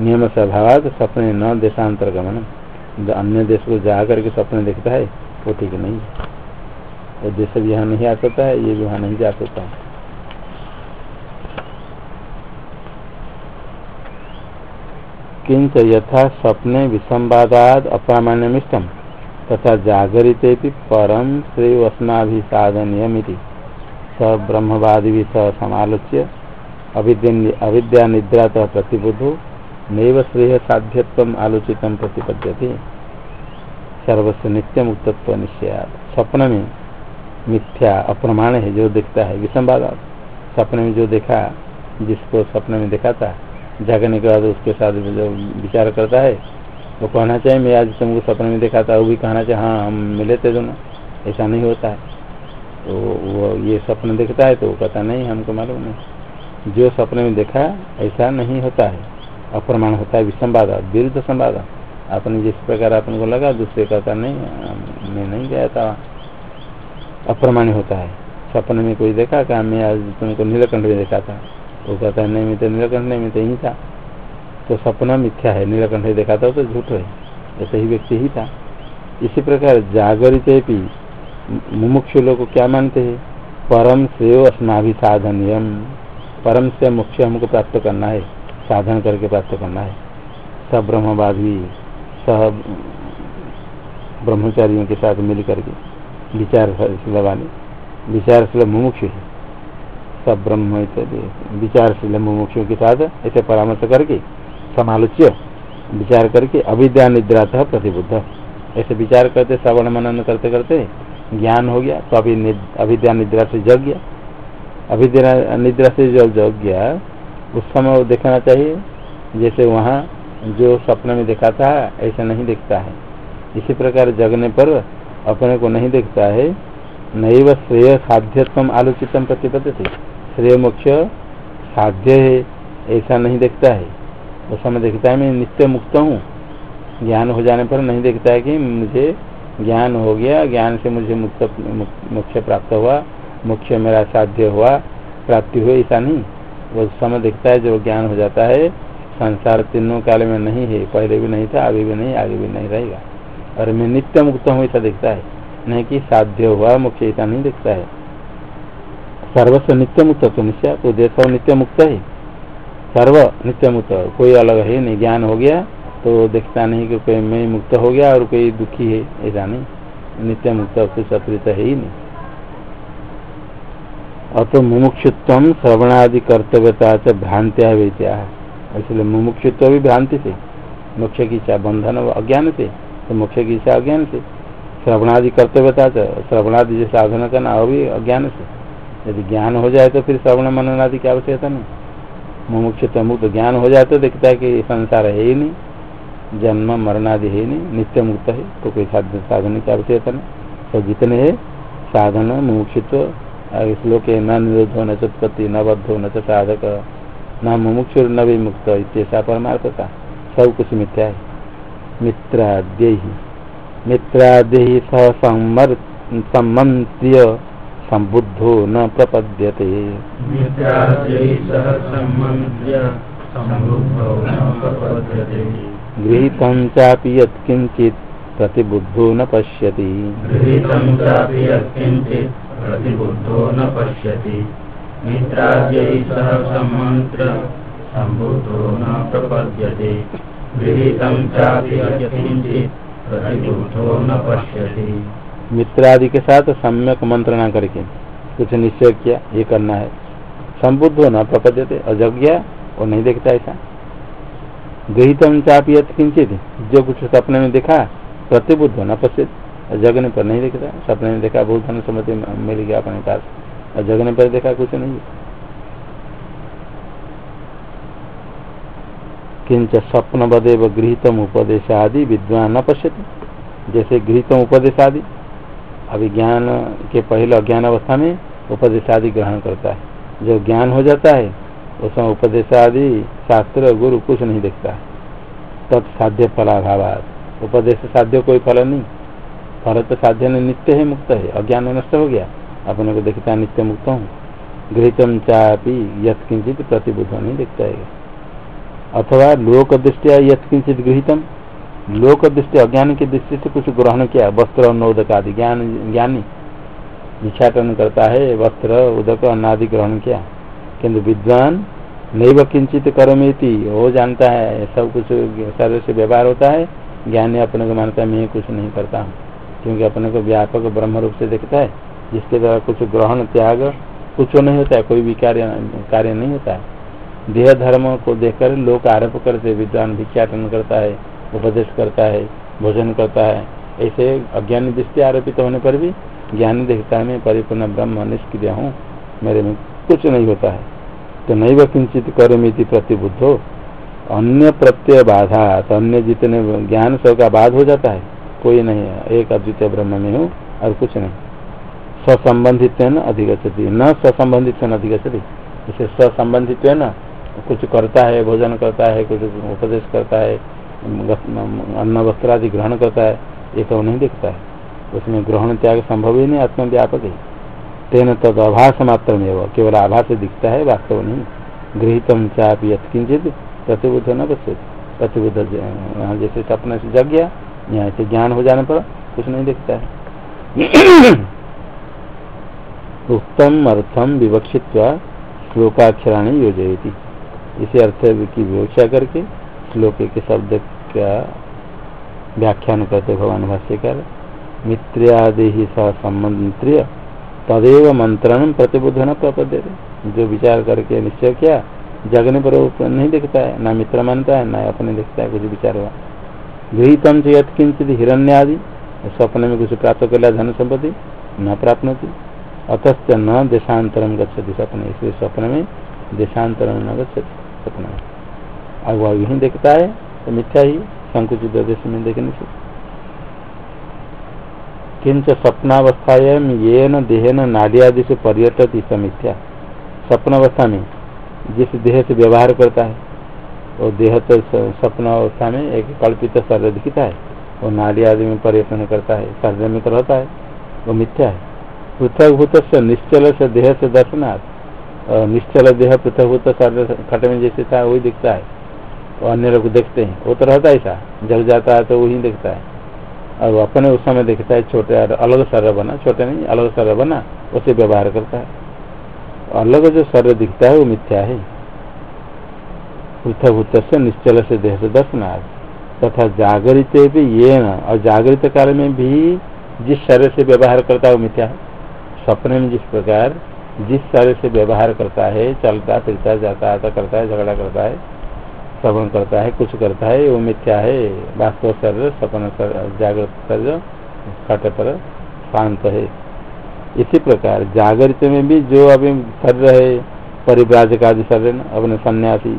नियम स्वभाव सपने न देशांतर गमन जो अन्य देश को जा करके सपने देखता है, वो ठीक नहीं वो देश भी यहाँ नहीं आ सकता है, ये भी वहाँ नहीं जा सकता किंच यथा स्वप्ने विसंवादाद अप्रामाण्यमिष्टम। तथा जागरित परम श्रेय अस्माभिसाधनीयमी स ब्रह्मवादी स समालोच्य अविद्या निद्रा प्रतिबुद्धो नैव श्रेय साध्यत्व आलोचित प्रतिपद्यते। सर्वस्व नित्य मुक्तत्व निश्चय स्वप्न में मिथ्या अप्रमाण है जो दिखता है विसंवाद सपने में जो देखा, जिसको सपने में देखा था जागने के बाद उसके साथ जो विचार करता है वो कहना चाहिए, मैं आज तुमको सपने में देखा था वो भी कहना चाहिए हाँ हम मिले थे दोनों। ऐसा नहीं होता है। तो वो ये सपने देखता है तो वो कहता नहीं, हमको मालूम नहीं। जो सपने में देखा, ऐसा नहीं होता है। अप्रमाण होता है विसंवाद विरुद्ध संवाद। आपने जिस प्रकार अपन को लगा, दूसरे कहता, नहीं मैं नहीं गया था। अप्रमाण होता है। सपने में कोई देखा, कहा, मैं आज तुमको नीलकंठ में देखा था। वो कहता है, नहीं, मैं तो नीलकंठ नहीं, मैं तो यही था। तो सपना मिथ्या है, नीलकंठ देखा था तो झूठ है। ऐसे ही व्यक्ति ही था। इसी प्रकार जागरित भी, मुमुक्ष लोग क्या मानते हैं? परम अस्माभि साधन परम से मुख्य हमको प्राप्त करना है, साधन करके प्राप्त करना है। सब ब्रह्मवादी सब ब्रह्मचारियों के साथ मिल करके विचार वाले, विचारशील मुमुक्ष है। सब ब्रह्म विचारशील मुमुक्षों के साथ ऐसे परामर्श करके समालोच्य। विचार करके अविद्या निद्रा था प्रतिबुद्ध। ऐसे विचार करते, श्रवण मनन करते करते ज्ञान हो गया तो अभी अविद्या निद्रा से जग गया। अविद्या निद्रा से जब जग गया, उस समय वो देखना चाहिए। जैसे वहाँ जो सपने में देखा था ऐसा नहीं देखता है। इसी प्रकार जगने पर अपने को नहीं देखता है। नहीं वह श्रेय साध्यत्म आलोचितम प्रतिबद्ध थे श्रेय मोक्ष साध्य है, ऐसा नहीं देखता है। उस समय देखता है, मैं नित्य मुक्त हूँ। ज्ञान हो जाने पर नहीं देखता है कि मुझे ज्ञान हो गया, ज्ञान से मुझे मुक्त मोक्ष प्राप्त हुआ, मोक्ष मेरा साध्य हुआ, प्राप्ति हुई, ऐसा नहीं। वो समय देखता है, जो ज्ञान हो जाता है, संसार तीनों काल में नहीं है, पहले भी नहीं था, अभी भी नहीं, आगे भी नहीं रहेगा। और मैं नित्य मुक्त हूँ, ऐसा देखता है। नहीं कि साध्य हुआ मुख्य ऐसा नहीं देखता है। सर्वस्व नित्य मुक्त तो निश्चय तो देश नित्य मुक्त है। सर्व नित्य मुक्त कोई अलग है नहीं, ज्ञान हो गया तो देखता नहीं कि कोई मैं मुक्त हो गया और कोई दुखी है, ऐसा नहीं। नित्य मुक्त है ही नहीं। अतो मुमुक्षुत्व श्रवणादि कर्तव्यता से भ्रांत्या वेत्या। इसलिए मुमुक्षुत्व भी भ्रांति से। मोक्ष की इच्छा बंधन अज्ञान से तो मोक्ष की इच्छा अज्ञान से। श्रवणादि कर्तव्यता श्रवणादि जो साधन करना, वो भी अज्ञान से। यदि ज्ञान हो जाए तो फिर श्रवण मनन आदि की आवश्यकता नहीं। मुमुक्षुत्व मुक्त ज्ञान हो जाए तो दिखता है कि संसार है ही नहीं। जन्म मरणादि है नहीं। नित्य मुक्त है तो कोई साधन साधन की आवश्यकता नहीं। तो जितने है, साधन, मुमुक्षुत्व श्लोक न निरोध न चुत्पत्ति न बद्ध न साधक, न मुमुक्ष, न भी मुक्त इतना परमार्थता। सब कुछ मिथ्या है। मित्राद्य मित्राद्य सह सम्मंत्य संबुद्धो न प्रपद्यते। मिथ्याद्यै सह न प्रपद्यते। गृहीतं चापि प्रतिबुद्धो न पश्यति। गृहीतं चापि यत्किञ्चित् प्रतिबुद्धो न पश्यति। मित्राद्यै सह सम्मन्त्र सम्बुद्धो न प्रपद्यते। गृहीतं चापि यत्किञ्चित् प्रतिबुद्धो न पश्यति। मित्रादि के साथ सम्यक मंत्रणा करके कुछ निश्चय किया, ये करना है। संबुद्ध होना, प्रपद्यते और गया वो नहीं देखता ऐसा। गृहितम चाप यथ किंचित जो कुछ सपने में देखा, प्रतिबुद्ध होना, पश्चित। और जगने पर नहीं देखता, सपने में देखा बहुत धन सम्मति मिल गया अपने पास। और जगने पर देखा, कुछ नहीं। किंच स्वप्न बदेव गृहितम उपदेश आदि विद्वान न पश्यति। जैसे गृहितम उपदेश आदि अभी ज्ञान के पहले अज्ञान अवस्था में उपदेश आदि ग्रहण करता है। जो ज्ञान हो जाता है उस समय उपदेश आदि, शास्त्र, गुरु कुछ नहीं देखता है। तब साध्य फलाभाव उपदेश साध्य कोई फल नहीं। फल तो साध्य नहीं, नित्य है मुक्त है। अज्ञान नष्ट हो गया। अपने को देखता है, नित्य मुक्त हूँ। गृहितम चापी यथ किंचित प्रतिबुद्ध नहीं देखता है। अथवा लोक दृष्टिया यथ किंचित गृहितम। लोक दृष्टि अज्ञान की दृष्टि से कुछ ग्रहण किया, वस्त्र उदक आदि। ज्ञान, ज्ञानी भिक्षाटन करता है, वस्त्र, उदक अन्नादि ग्रहण किया। किंतु विद्वान नैव किंचित करमेति, वो जानता है, सब कुछ शरीर से व्यवहार होता है। ज्ञानी अपने को मानता है, मैं कुछ नहीं करता हूँ। क्योंकि अपने को व्यापक ब्रह्म रूप से देखता है, जिसके द्वारा कुछ ग्रहण, त्याग कुछ नहीं होता है, कोई भी कार्य कार्य नहीं होता है। देह धर्म को देखकर लोग आरोप करते, विद्वान भिक्षाटन करता है। उपदेश करता है, भोजन करता है। ऐसे अज्ञानी दृष्टि आरोपित होने पर भी ज्ञान देखता है मैं परिपूर्ण ब्रह्म निष्क्रिय हूँ, मेरे में कुछ नहीं होता है। तो नहीं वह किंचित करोमिति प्रतिबुद्धो, अन्य प्रत्यय बाधा तो अन्य जितने ज्ञान सब का बाध हो जाता है, कोई नहीं है। एक अद्वितीय ब्रह्म में हूँ और कुछ नहीं। स्वसंबंधित न अधिगछति न स्वसंबंधित अधिगछति इसे स्वसंबंधित न कुछ करता है, भोजन करता है, कुछ उपदेश करता है अन्न वस्त्र आदि ग्रहण करता है, ये सब नहीं दिखता है। उसमें ग्रहण त्याग संभव ही नहीं आत्मव्यापक है। तेन तद आभास मात्र में वो केवल आभास दिखता है, वास्तव नहीं। गृहित चाप यथकिंचित प्रतिबुद्ध न बस प्रतिबुद्ध जैसे सपने से जग गया, यहाँ से ज्ञान हो जाने पर कुछ नहीं दिखता है। उत्तम अर्थम विवक्षित श्लोकाक्षराणी योजयती। इसे अर्थ की विवक्षा करके श्लोक के शब्द का व्याख्यान करते भगवान भाष्यकार। मित्रियादि ही सह संबंधित तदेव मंत्रण प्रतिबुद्ध न प्रपद्य जो विचार करके निश्चय किया, जगने पर नहीं देखता है, ना मित्र मानता है, ना अपने देखता है, कुछ विचार हुआ। गृहितम से यथकिंचित हिरण्य आदि स्वप्न में कुछ प्राप्त कर लिया धन संपत्ति न प्राप्त होती अतच न देशांतरम गच्छति सपने इसलिए स्वप्न में देशांतरम न गच्छति स्वप्न में। और वह यही देखता है तो मिथ्या ही संकुचित देश में देखने से। किंच स्वप्नावस्थाएँ ये न देह न नाड़ी आदि से पर्यटती समिथ्या। स्वप्न अवस्था में जिस देह से व्यवहार करता है, वो देह तो स्वप्न अवस्था में एक कल्पित शरीर दिखता है। वो नाड़ी आदि में पर्यटन करता है, शरीर में तो रहता है, वो मिथ्या है। पृथकभूत से निश्चल से देह से दर्शनार्थ निश्चल देह पृथकभूत शरीर खट में जैसे था, वही दिखता है। वो अन्य लोग देखते हैं। वो तो रहता है ऐसा जग जाता है तो वही देखता है। और अपने उस समय देखता है, छोटे अलग शरीर बना, छोटे नहीं, अलग शरीर बना, उसे व्यवहार करता है। अलग जो शरीर दिखता है, वो मिथ्या है। पृथक से निश्चल से देह से दर्शनार्थ तथा जागृत भी ये न और जागृत काल में भी जिस शरीर से व्यवहार करता है, वो मिथ्या है। सपने में जिस प्रकार जिस शरीर से व्यवहार करता है, चलता, फिरता, जाता, आता, करता है, झगड़ा करता है श्रवण करता है, कुछ करता है, वो मिथ्या है, वास्तव शरीर, सपन जागृत शरीर, खट पर शांत है। इसी प्रकार जागृत में भी जो अभी शरीर है परिव्राजक आदि शरीर, अपने सन्यासी,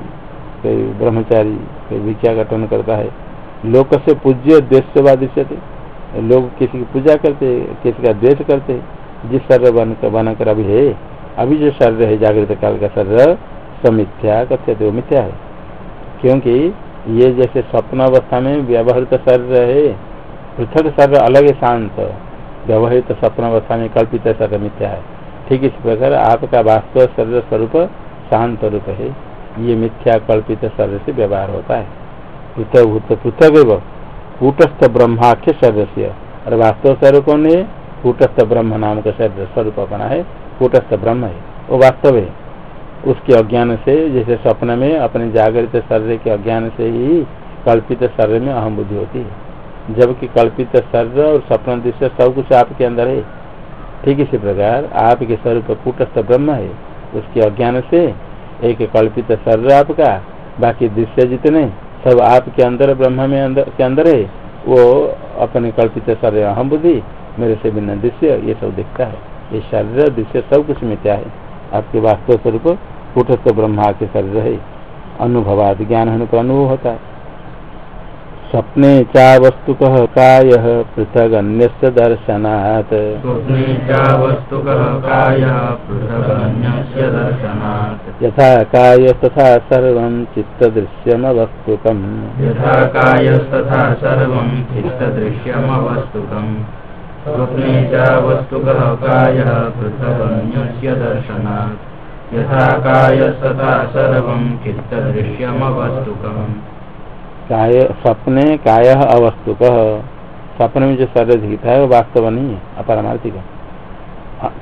कोई ब्रह्मचारी, कोई भिक्षा गठन करता है, लोक से पूज्य द्वेष से लोग किसी की पूजा करते, किसी का द्वेष करते, जिस शरीर बन कर बनाकर अभी है, अभी जो शरीर है, जागृत काल का शरीर, समिथ्या कथ्य वो मिथ्या है। क्योंकि ये जैसे स्वप्न अवस्था में व्यवहारित शरीर है, पृथक शरीर अलग है शांत, व्यवहित स्वप्न अवस्था में कल्पित शरीर मिथ्या है। ठीक इसी प्रकार आपका वास्तव शरीर स्वरूप शांत रूप है। ये मिथ्या कल्पित शरीर से व्यवहार होता है। पृथक पृथक कूटस्थ ब्रह्माख्य शरीर से। और वास्तव कौन है कूटस्थ ब्रह्म नाम का शरीर स्वरूप अपना है, कूटस्थ ब्रह्म है। वो वास्तव है। उसके अज्ञान से, जैसे स्वप्न में अपने जागृत शरीर के अज्ञान से ही कल्पित शरीर में अहम बुद्धि होती है। जबकि कल्पित शरीर और स्वप्न दृश्य सब कुछ आपके अंदर है। ठीक इसी प्रकार आपके स्वरूप कूटस्थ ब्रह्म है। उसके अज्ञान से एक कल्पित शरीर आपका, बाकी दृश्य जितने सब आपके अंदर, ब्रह्म में अंदर, के अंदर है, वो अपने कल्पित शरीर, अहम बुद्धि, मेरे से भिन्न दृश्य, ये सब देखता है। ये शरीर, दृश्य सब कुछ मिथ्या है। आपके वास्तव स्वरूप कुटस्थ ब्रह्मा के शरीर है। अनुभवाद ज्ञान होने पर अनुभव होता है। स्वप्ने चा वस्तु काय पृथक अन्य दर्शनात्। यथा काय तथा सर्व चित्तदृश्यमवस्तुकम्। यथा कायस्तथा सर्वं चित्तदृश्यमवस्तुकम्। स्वप्ने च वस्तुकः कायः पृथगन्यस्य दर्शनात्। यथा सर्वं चित्तदृश्यमवस्तुकम्। काय सपने काय सपने में जो शरीर दिखता है वो वास्तव नहीं है अपरमार्थिक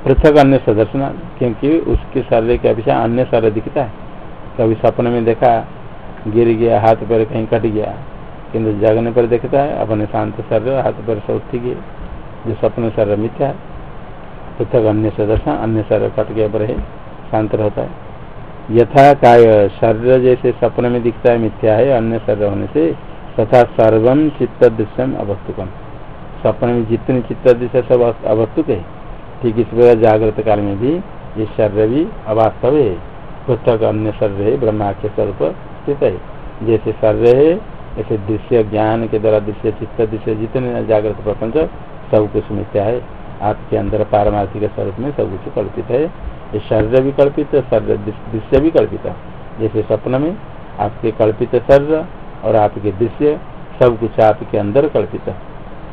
पृथक अन्य सदर्शन क्योंकि उसके शरीर के अपेक्षा अन्य शरीर दिखता है कभी सपने में देखा, गिर गया, हाथ पैर कहीं कट गया, किंतु जगने पर देखता है, अपने शांत शरीर, हाथ पैर सब ठीक है जो सपने शरीर मिथ्या पृथक अन्य सदर्शन अन्य शरीर कट गया, पर है, शांत रहता है। यथा काय, शरीर जैसे सपने में दिखता है, मिथ्या है, अन्य शरीर होने से, तथा सर्वम चित्त दृश्यम अवस्तुकम सपने में जितने चित्त दृश्य सब अवस्तुक है, ठीक इस प्रकार जागृत काल में भी, ये शरीर भी अवास्तव है। पृथक अन्य शरीर है, ब्रह्माख्य स्वरूप स्थित है। जैसे शरीर है, ऐसे दृश्य, ज्ञान के द्वारा दृश्य चित्त दृश्य जितने जागृत प्रपंच सब कुछ मिथ्या है। आपके अंदर पारमार्थिक स्वरूप में सब कुछ कल्पित है। ये शरीर भी कल्पित है, शरीर दृश्य भी कल्पित है। जैसे स्वप्न में आपके कल्पित शरीर और आपके दृश्य सब कुछ आपके अंदर कल्पित है।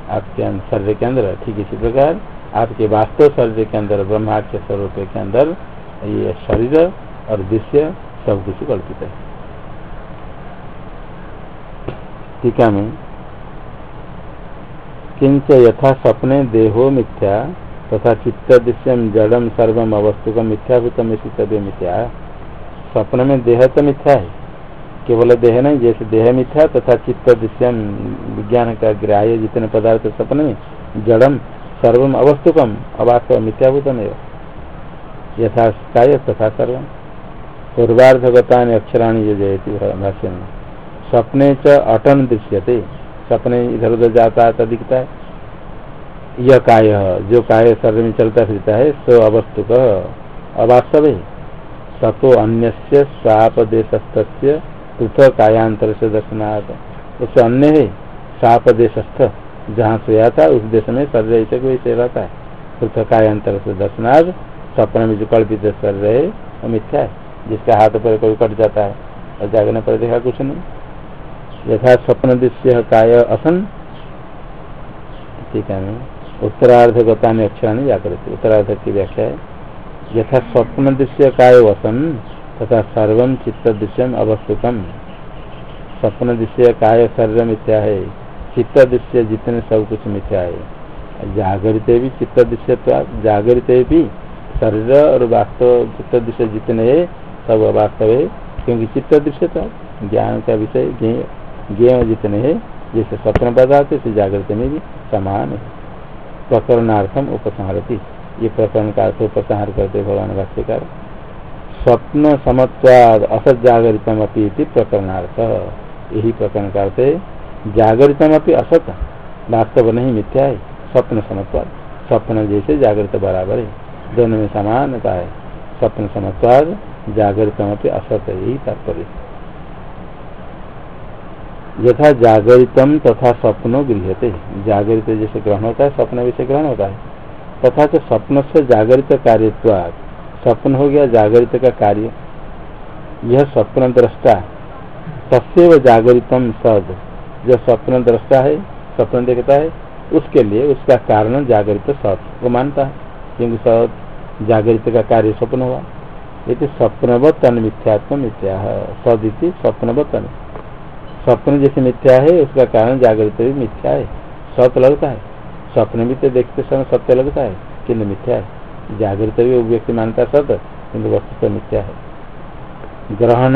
आपके शरीर के अंदर, ठीक इसी प्रकार, आपके वास्तव शरीर के अंदर ब्रह्माक्ष स्वरूप के अंदर ये शरीर और दृश्य सब कुछ कल्पित है। टीका में किंच यथा सपने देहो मिथ्या तथा चित्त दृश्यम जड़म सर्वम अवस्तुक मिथ्याभूत मिथ्या मिथ्या। स्वप्न में देह तो मिथ्या है। केवल देह नहीं, जैसे देह मिथ्या तथा चित्त दृश्यम विज्ञान का ग्राह्य जितने पदार्थ स्वप्न में जड़म सर्वम अवस्तुकम अवास्तव मिथ्याभूत नहीं यथा काय तथा सर्व। पूर्वार्धगता अक्षराणी जो जयती भाष्य। में स्वप्ने च अटन दृश्यते। सपने इधर उधर जाता आता दिखता है। यह काय जो काय शरीर में चलता फिरता है, सो अवस्तुक अवास्तव है। सतो अन्य स्वापदेशस्थ पृथक कायांतर से दर्शनार्थ उसे अन्य है स्वापदेशस्थ जहाँ सोया था, उस देश में शरीर ऐसे वैसे रहता है। पृथक कायांतर से दर्शनार्थ स्वप्न में जो कल्पित शरीर है, वो मिथ्या है। जिसका हाथ पर कोई कट जाता है, और जागने पर देखा कुछ नहीं। यथा स्वप्न दृश्य काय असन? ठीक है उत्तरार्ध गता में अक्षर जागृत उत्तरार्ध की व्याख्या है। यथा स्वप्न दृश्य काय वसन? तथा सर्व चित्त दृश्यम अवस्तुकम स्वप्न दृश्य काय शरीर मिथ्या है? चित्त दृश्य जितने सब कुछ मिथ्या है। जागृत भी चित्त दृश्य जागृत भी शरीर और वास्तव चित्त दृश्य जितने सब वास्तव है, क्योंकि चित्त दृश्य था ज्ञान का विषय ज्ञ जितने है, जैसे स्वप्न पदार्थ से जागृत में भी समान है। प्रकरणार्थम उपसंहरती। ये प्रकरण का अर्थ उपसंहार करते भगवान भाष्यकार। स्वप्न समत्वाद असत जागरितम अपनी प्रकरणार्थ। यही प्रकरण का अर्थ है जागरितम अपनी असत। वास्तव नहीं, मिथ्या है। स्वप्न समत्वाद। स्वप्न जैसे जागृत बराबर है। दोनों में समानता है। स्वप्न समत्वाद जागरितम अपनी असत। यही तात्पर्य। यथा जागरितम तथा स्वप्नो गृहते जागरित जैसे ग्रहण होता है, स्वप्न विषय ग्रहण होता है। तथा तो स्वप्न से जागरित कार्य स्वप्न हो गया जागरित का कार्य। यह स्वप्न दृष्टा तस्व जागरितम सद। जो स्वप्न दृष्टा है, स्वप्न देखता है, उसके लिए उसका कारण जागृत सत वो मानता है। क्योंकि सत जागृत का कार्य स्वप्न हुआ। ये स्वप्नवत मिथ्यात्म मिथ्या सदिति स्वप्नवत स्वप्न जैसे मिथ्या है, उसका कारण जागृत भी मिथ्या है। सत्य लगता है। स्वप्न भी तो देखते समय सत्य लगता है किन्तु मिथ्या है। जागृत भी व्यक्ति मानता सत्य किन्तु वस्तु तो मिथ्या है। ग्रहण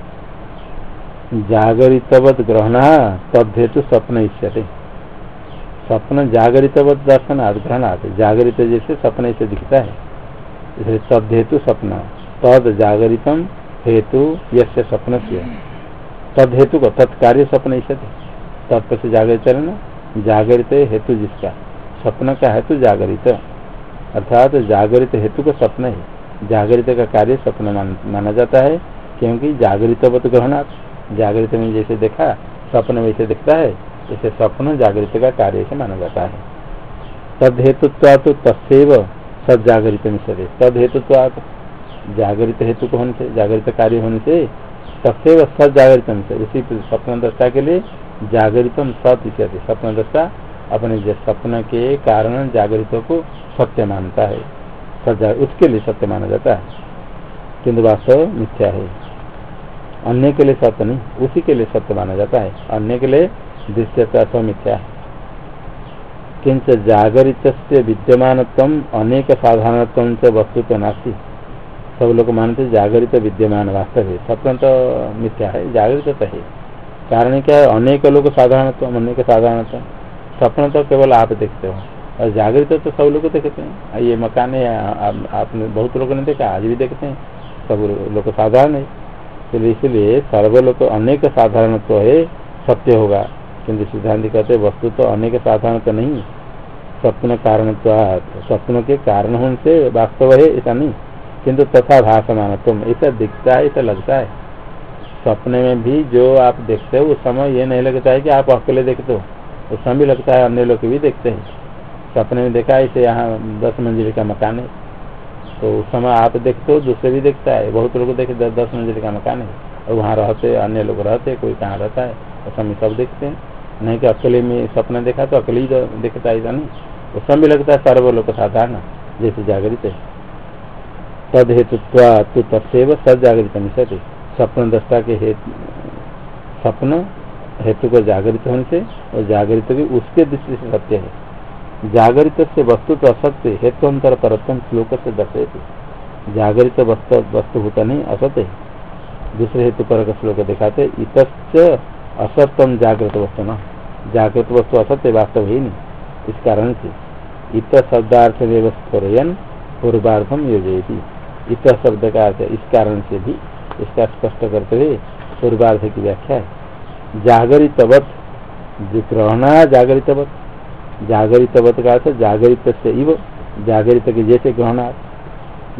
जागरितवत ग्रहणा तद्धेतु स्वप्न इच्छते स्वप्न जागरितवत दर्शनाथ ग्रहणात्। जागरित जैसे सपने से दिखता है। इसलिए तद्धेतु स्वप्न। तद जागरितम हेतु यश स्वप्न से तद हेतु को तत्कार्य स्वप्न इच्छते तत्व से जागरित रहना जागरित हेतु जिसका। स्वप्न का हेतु जागरित। अर्थात जागरित हेतु का स्वप्न है। जागरित का कार्य स्वप्न माना जाता है, क्योंकि जागृतवत ग्रहणात्। जागृत में जैसे देखा, स्वप्न वैसे दिखता है इसे स्वप्न जागृत का कार्य से माना जाता है। तद हेतुत्वा तो तस्व सद जागृत में सदे। तद हेतुत्वा जागृत हेतु को होने से, जागृत कार्य होने से तस्व सद जागृतम से उसी स्वप्न दशा के लिए जागृतम सत इत्यादि। स्वप्न दशा अपने स्वप्न के कारण जागृत को सत्य मानता है। उसके लिए सत्य माना जाता है। किंतु वास्तव मिथ्या है। अन्य के लिए सत्य नहीं, उसी के लिए सत्य माना जाता है। अन्य के लिए दृश्यता है। किंच जागरित विद्यमान अनेक साधारण वस्तु तो नास्ती। सब लोग मानते जागरित विद्यमान वास्तव है। सत्य तो मिथ्या है जागृत तो है। कारण क्या है? अनेक लोग साधारणत्व अनेक साधारणत्व। सपन तो केवल आप देखते हो। और जागृत तो सब लोग देखते हैं। ये मकान है आपने बहुत लोगों ने देखा, आज भी देखते हैं। सब लोग साधारण है। इसलिए सर्वलोक अनेक साधारण तो है, सत्य होगा। किंतु सिद्धांत कहते वस्तु तो अनेक साधारण तो नहीं स्वप्न कारण स्वप्न के कारण होने से वास्तव है, ऐसा नहीं। किंतु तथा भाषमान तुम ऐसा दिखता है ऐसा लगता है। सपने में भी जो आप देखते हो, उस समय ये नहीं लगता है कि आप अकेले देखते हो। उस समय भी लगता है, अन्य लोग भी देखते हैं। सपने में देखा है, इसे यहाँ दस मंजिल का मकान है। तो उस समय आप देखते हो, दूसरे भी देखता है। बहुत लोग देखे, दस दस मंजिल का मकान है। और वहाँ रहते अन्य लोग रहते कोई कहाँ रहता है। उस समय सब देखते हैं। नहीं कि अकेले में सपना देखा तो अकेले ही तो देखता है नहीं। उस समय लगता है सर्व लोग साधारण, जैसे जागृत है। तद हेतु तू तत्व सद जागृत मिशते स्वप्न दस्ता के हेतु स्वप्न हेतु को जागृत होने से, और जागृत भी उसके दृष्टि से सत्य है। जागरित से वस्तु तो असत्य, हेतु अंतर श्लोक से दर्शे जागरित वस्तु वस्तुभूत नहीं, असत्य दूसरे हेतु पर श्लोक दिखाते इत असत्यम जागृत वस्तु न। जागृत वस्तु असत्य वास्तव ही नहीं। इस कारण से, इत शब्दार्थ व्यवस्थन पूर्वार्थम योजना इत शब्द का अर्थ, इस कारण से भी इसका स्पष्ट करते हुए पूर्वार्थ की व्याख्या है। जागरितवत ग्रहणा जागरितवत। जागरित वत का अर्थ जागरित से इव जागरित के जैसे ग्रहण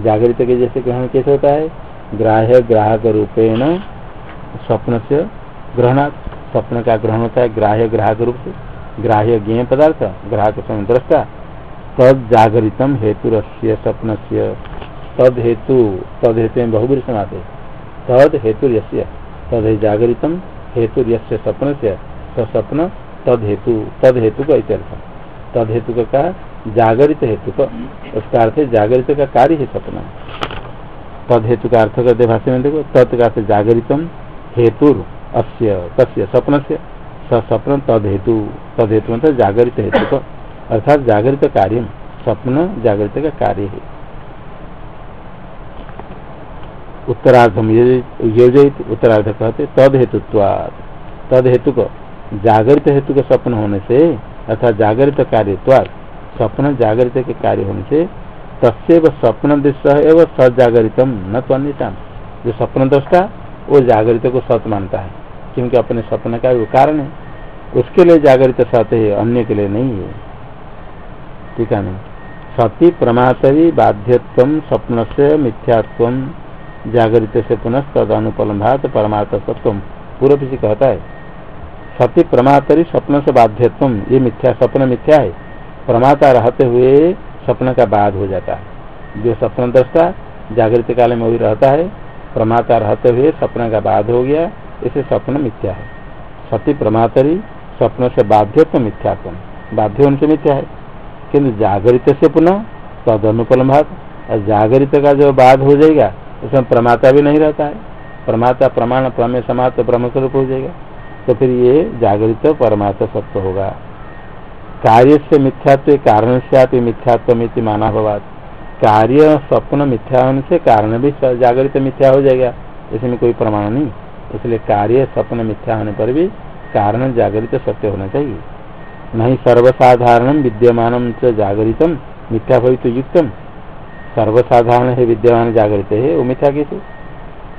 जागरित के जैसे ग्रहण कैसे होता है? ग्राह्य ग्राहक रूपेण स्वप्न से ग्रहण स्वप्न का ग्रहण होता है ग्राह्य ग्राहक रूप से ग्राह्य ज्ञ पदार्थ, ग्राहक समय दृष्टा। तद जागरितम हेतु रस्य स्वप्न से तद हेतु तद हेतु में बहुबरी समाते। तद हेतु तद हे जागरितम हेतु स्वप्न से स्वप्न, तद हेतु तद हेतु का इत्यर्थ। तद हेतु का जागरित हेतु उसका अर्थ जागरित का कार्य है सपना तद हेतु का अर्थ करते भाषा में देखो तत् का जागरितम हेतु अस्य स्वप्न से सपन तद हेतु तद हेतु मतलब जागरित हेतु अर्थात जागृत कार्य, स्वप्न जागृत का कार्य है उत्तरार्धम योजित उत्तरार्ध कहते तद हेतुत्वाद तद हेतु को जागृत हेतु के स्वप्न होने से अर्थात जागृत कार्य स्वप्न जागृत के कार्य होने से तस्व स्वप्न दृश्य एवं सजागरितम न तो अन्य जो स्वप्न दृष्टा, वो जागृत को सत मानता है। क्योंकि अपने स्वप्न का वो कारण है। उसके लिए जागृत सत है, अन्य के लिए नहीं है। ठीक है सती प्रमातरी बाध्यत्व स्वप्न से मिथ्यात्व जागृत से पुनः तद अनुपलम्भात परमार्थ सत्व पूर्व से कहता है सत्य प्रमातरी स्वप्न से बाध्यत्व ये मिथ्या स्वप्न मिथ्या है। प्रमाता रहते हुए स्वप्न का बाद हो जाता है। जो स्वप्न दृष्टा जागृत काल में वही रहता है। प्रमाता रहते हुए स्वप्न का बाद हो गया। इसे स्वप्न मिथ्या है। सती प्रमातरी स्वप्न से बाध्यत्व मिथ्यात्म बाध्य उनसे मिथ्या है। किन्तु जागृत से पुनः तद अनुपलम्भात जागृत का जो बाद हो जाएगा, उसमें प्रमाता भी नहीं रहता है। प्रमाता प्रमाण, प्रमेय समाप्त ब्रह्म स्वरूप हो जाएगा। तो फिर ये जागृत परमात्मा सत्य होगा। कार्य से मिथ्यात्व कारण से आप मिथ्यात्व माना भवाद कार्य स्वप्न मिथ्या होने से कारण भी जागृत मिथ्या हो जाएगा। इसमें कोई प्रमाण नहीं। इसलिए कार्य स्वप्न मिथ्या होने पर भी कारण जागृत सत्य होना चाहिए। नहीं सर्वसाधारण विद्यमान जागृतम मिथ्या भवित युक्तम सर्वसाधारण है, विद्यमान जागृत है, वो मिथ्या कैसे।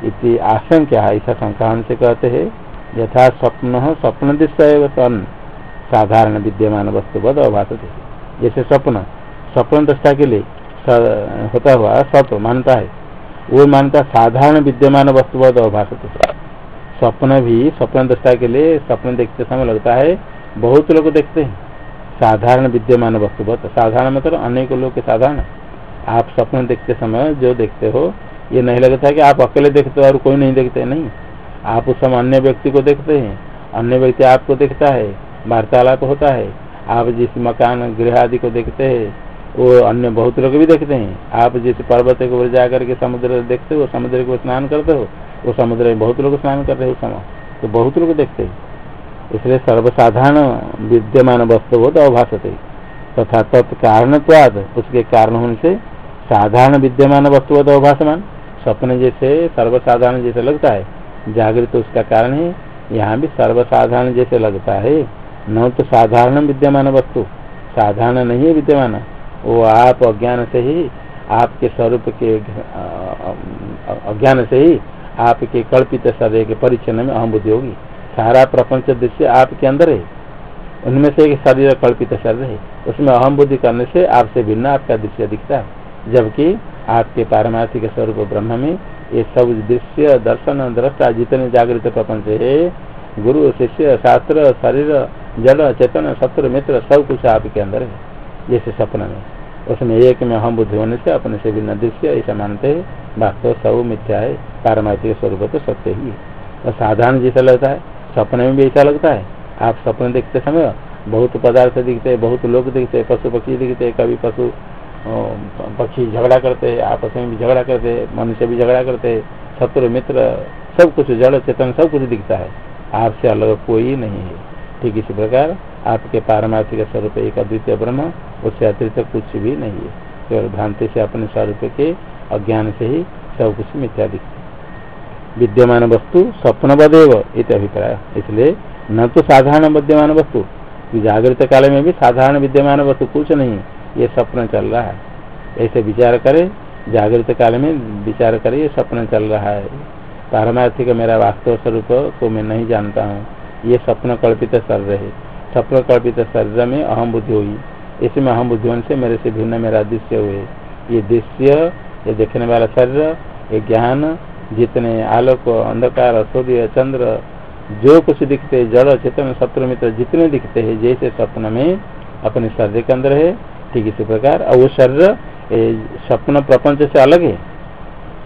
इति आशंका ऐसा शंका से कहते हैं। यथा स्वप्न स्वप्न दृश्य तन साधारण विद्यमान वस्तु बद अभाषत जैसे स्वप्न स्वप्न दृष्टा के लिए होता हुआ सत्व मानता है। वो मानता साधारण विद्यमान वस्तु बद अभाषत स्वप्न भी स्वप्न दृष्टा के लिए स्वप्न देखते समय लगता है। बहुत लोग देखते हैं। साधारण विद्यमान वस्तु बहुत साधारण मतलब अनेक लोग के साधारण। आप स्वप्न देखते समय जो देखते हो, ये नहीं लगता कि आप अकेले देखते हो और कोई नहीं देखते, नहीं। आप उस समय अन्य व्यक्ति को देखते हैं। अन्य व्यक्ति आपको देखता है, वार्तालाप होता है। आप जिस मकान गृह आदि को देखते हैं, वो अन्य बहुत लोग भी देखते हैं। आप जिस पर्वत के ऊपर जाकर के समुद्र देखते हो, समुद्र को स्नान करते हो, वो समुद्र में बहुत लोग स्नान कर रहे हो समय। तो बहुत लोग देखते हैं। इसलिए सर्वसाधारण विद्यमान वस्तु बहुत अभाषते तथा तत्कारणत्वाद, उसके कारण होने से साधारण विद्यमान वस्तु बहुत अभाषमान स्वप्न जैसे, सर्वसाधारण जैसे लगता है। जागृत उसका कारण है, यहाँ भी सर्वसाधारण जैसे लगता है। न तो साधारण विद्यमान वस्तु। साधारण नहीं है विद्यमान। वो आप अज्ञान से ही, आपके स्वरूप के अज्ञान से ही, आपके कल्पित शरीर के परिचन्न में अहम बुद्धि होगी। सारा प्रपंच दृश्य आपके अंदर है। उनमें से एक शरीर कल्पित शरीर है। उसमें अहम बुद्धि करने से आपसे भिन्न आपका दृश्य दिखता है। जबकि आपके पारमार्थिक स्वरूप ब्रह्म में ये सब दृश्य, दर्शन, दृष्टा, जितने जागृत प्रपंच है, गुरु, शिष्य, शास्त्र, शरीर जड़ चेतन, शत्रु, मित्र, सब कुछ आपके अंदर है। जैसे सपना में। उसमें एक में हम बुद्धि होने से अपने से भिन्न दृश्य, ऐसा मानते हैं। वास्तव सब मिथ्या है। पारमार्थिक स्वरूप तो सत्य ही है। और साधारण जैसा लगता है। सपने में भी ऐसा लगता है। आप सपने देखते समय बहुत पदार्थ दिखते हैं बहुत लोग दिखते हैं पशु पक्षी दिखते हैं कभी पशु पक्षी झगड़ा करते हैं आपस में भी झगड़ा करते हैं मनुष्य भी झगड़ा करते हैं शत्रु, मित्र, सब कुछ, जड़, चेतन, सब कुछ दिखता है। आपसे अलग कोई नहीं है। ठीक इसी प्रकार, आपके पारमार्थिक स्वरूप एक अद्वितीय ब्रह्म, उससे अतिरिक्त कुछ भी नहीं है। केवल भ्रांति से अपने स्वरूप के अज्ञान से ही सब कुछ मिथ्या दिखते विद्यमान वस्तु स्वप्न बदेव इत अभिप्राय। इसलिए न तो साधारण विद्यमान वस्तु। जागृत काल में भी साधारण विद्यमान वस्तु कुछ नहीं ये स्वप्न चल रहा है। ऐसे विचार करे, जागृत काल में विचार करे, ये स्वप्न चल रहा है। पारमार्थिक मेरा वास्तव स्वरूप को मैं नहीं जानता हूँ। ये स्वप्न कल्पित शरीर है। स्वप्न कल्पित शरीर में अहम बुद्धि हुई। इसमें अहम बुद्धि होने से मेरे से भिन्न, मेरा दृश्य हुए। ये दृश्य, ये देखने वाला शरीर, ये ज्ञान, जितने आलोक, अंधकार, सूर्य, चंद्र, जो कुछ दिखते, जड़, चेतन, शत्रु, मित्र, जितने दिखते हैं, जैसे स्वप्न में अपने शरीर के अंदर है ठीक इसी प्रकार और वो शरीर स्वप्न प्रपंच से अलग है।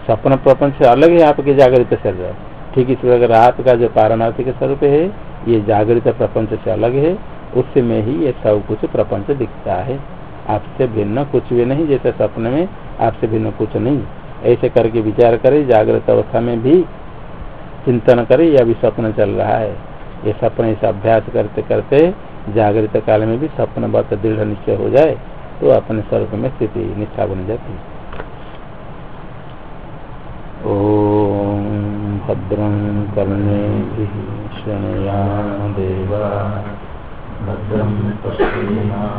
स्वप्न प्रपंच से अलग है आपके जागृत शरीर। ठीक इसी प्रकार आपका जो पारमार्थिक स्वरूप है, ये जागृत प्रपंच से अलग है। उसमें ही ये सब कुछ प्रपंच दिखता है। आपसे भिन्न कुछ भी नहीं, जैसे स्वप्न में आपसे भिन्न कुछ नहीं। ऐसे करके विचार करे, जागृत अवस्था में भी चिंतन करे या भी स्वप्न चल रहा है। ये स्वप्न ऐसा अभ्यास करते करते जागृत काल में भी स्वप्न बहुत दृढ़ निश्चय हो जाए। तो अपने स्वरूप में स्थिति निष्ठा बन जाती ओ भद्रं कर्णे भद्रं पश्येमाक्षभिर्यत्राः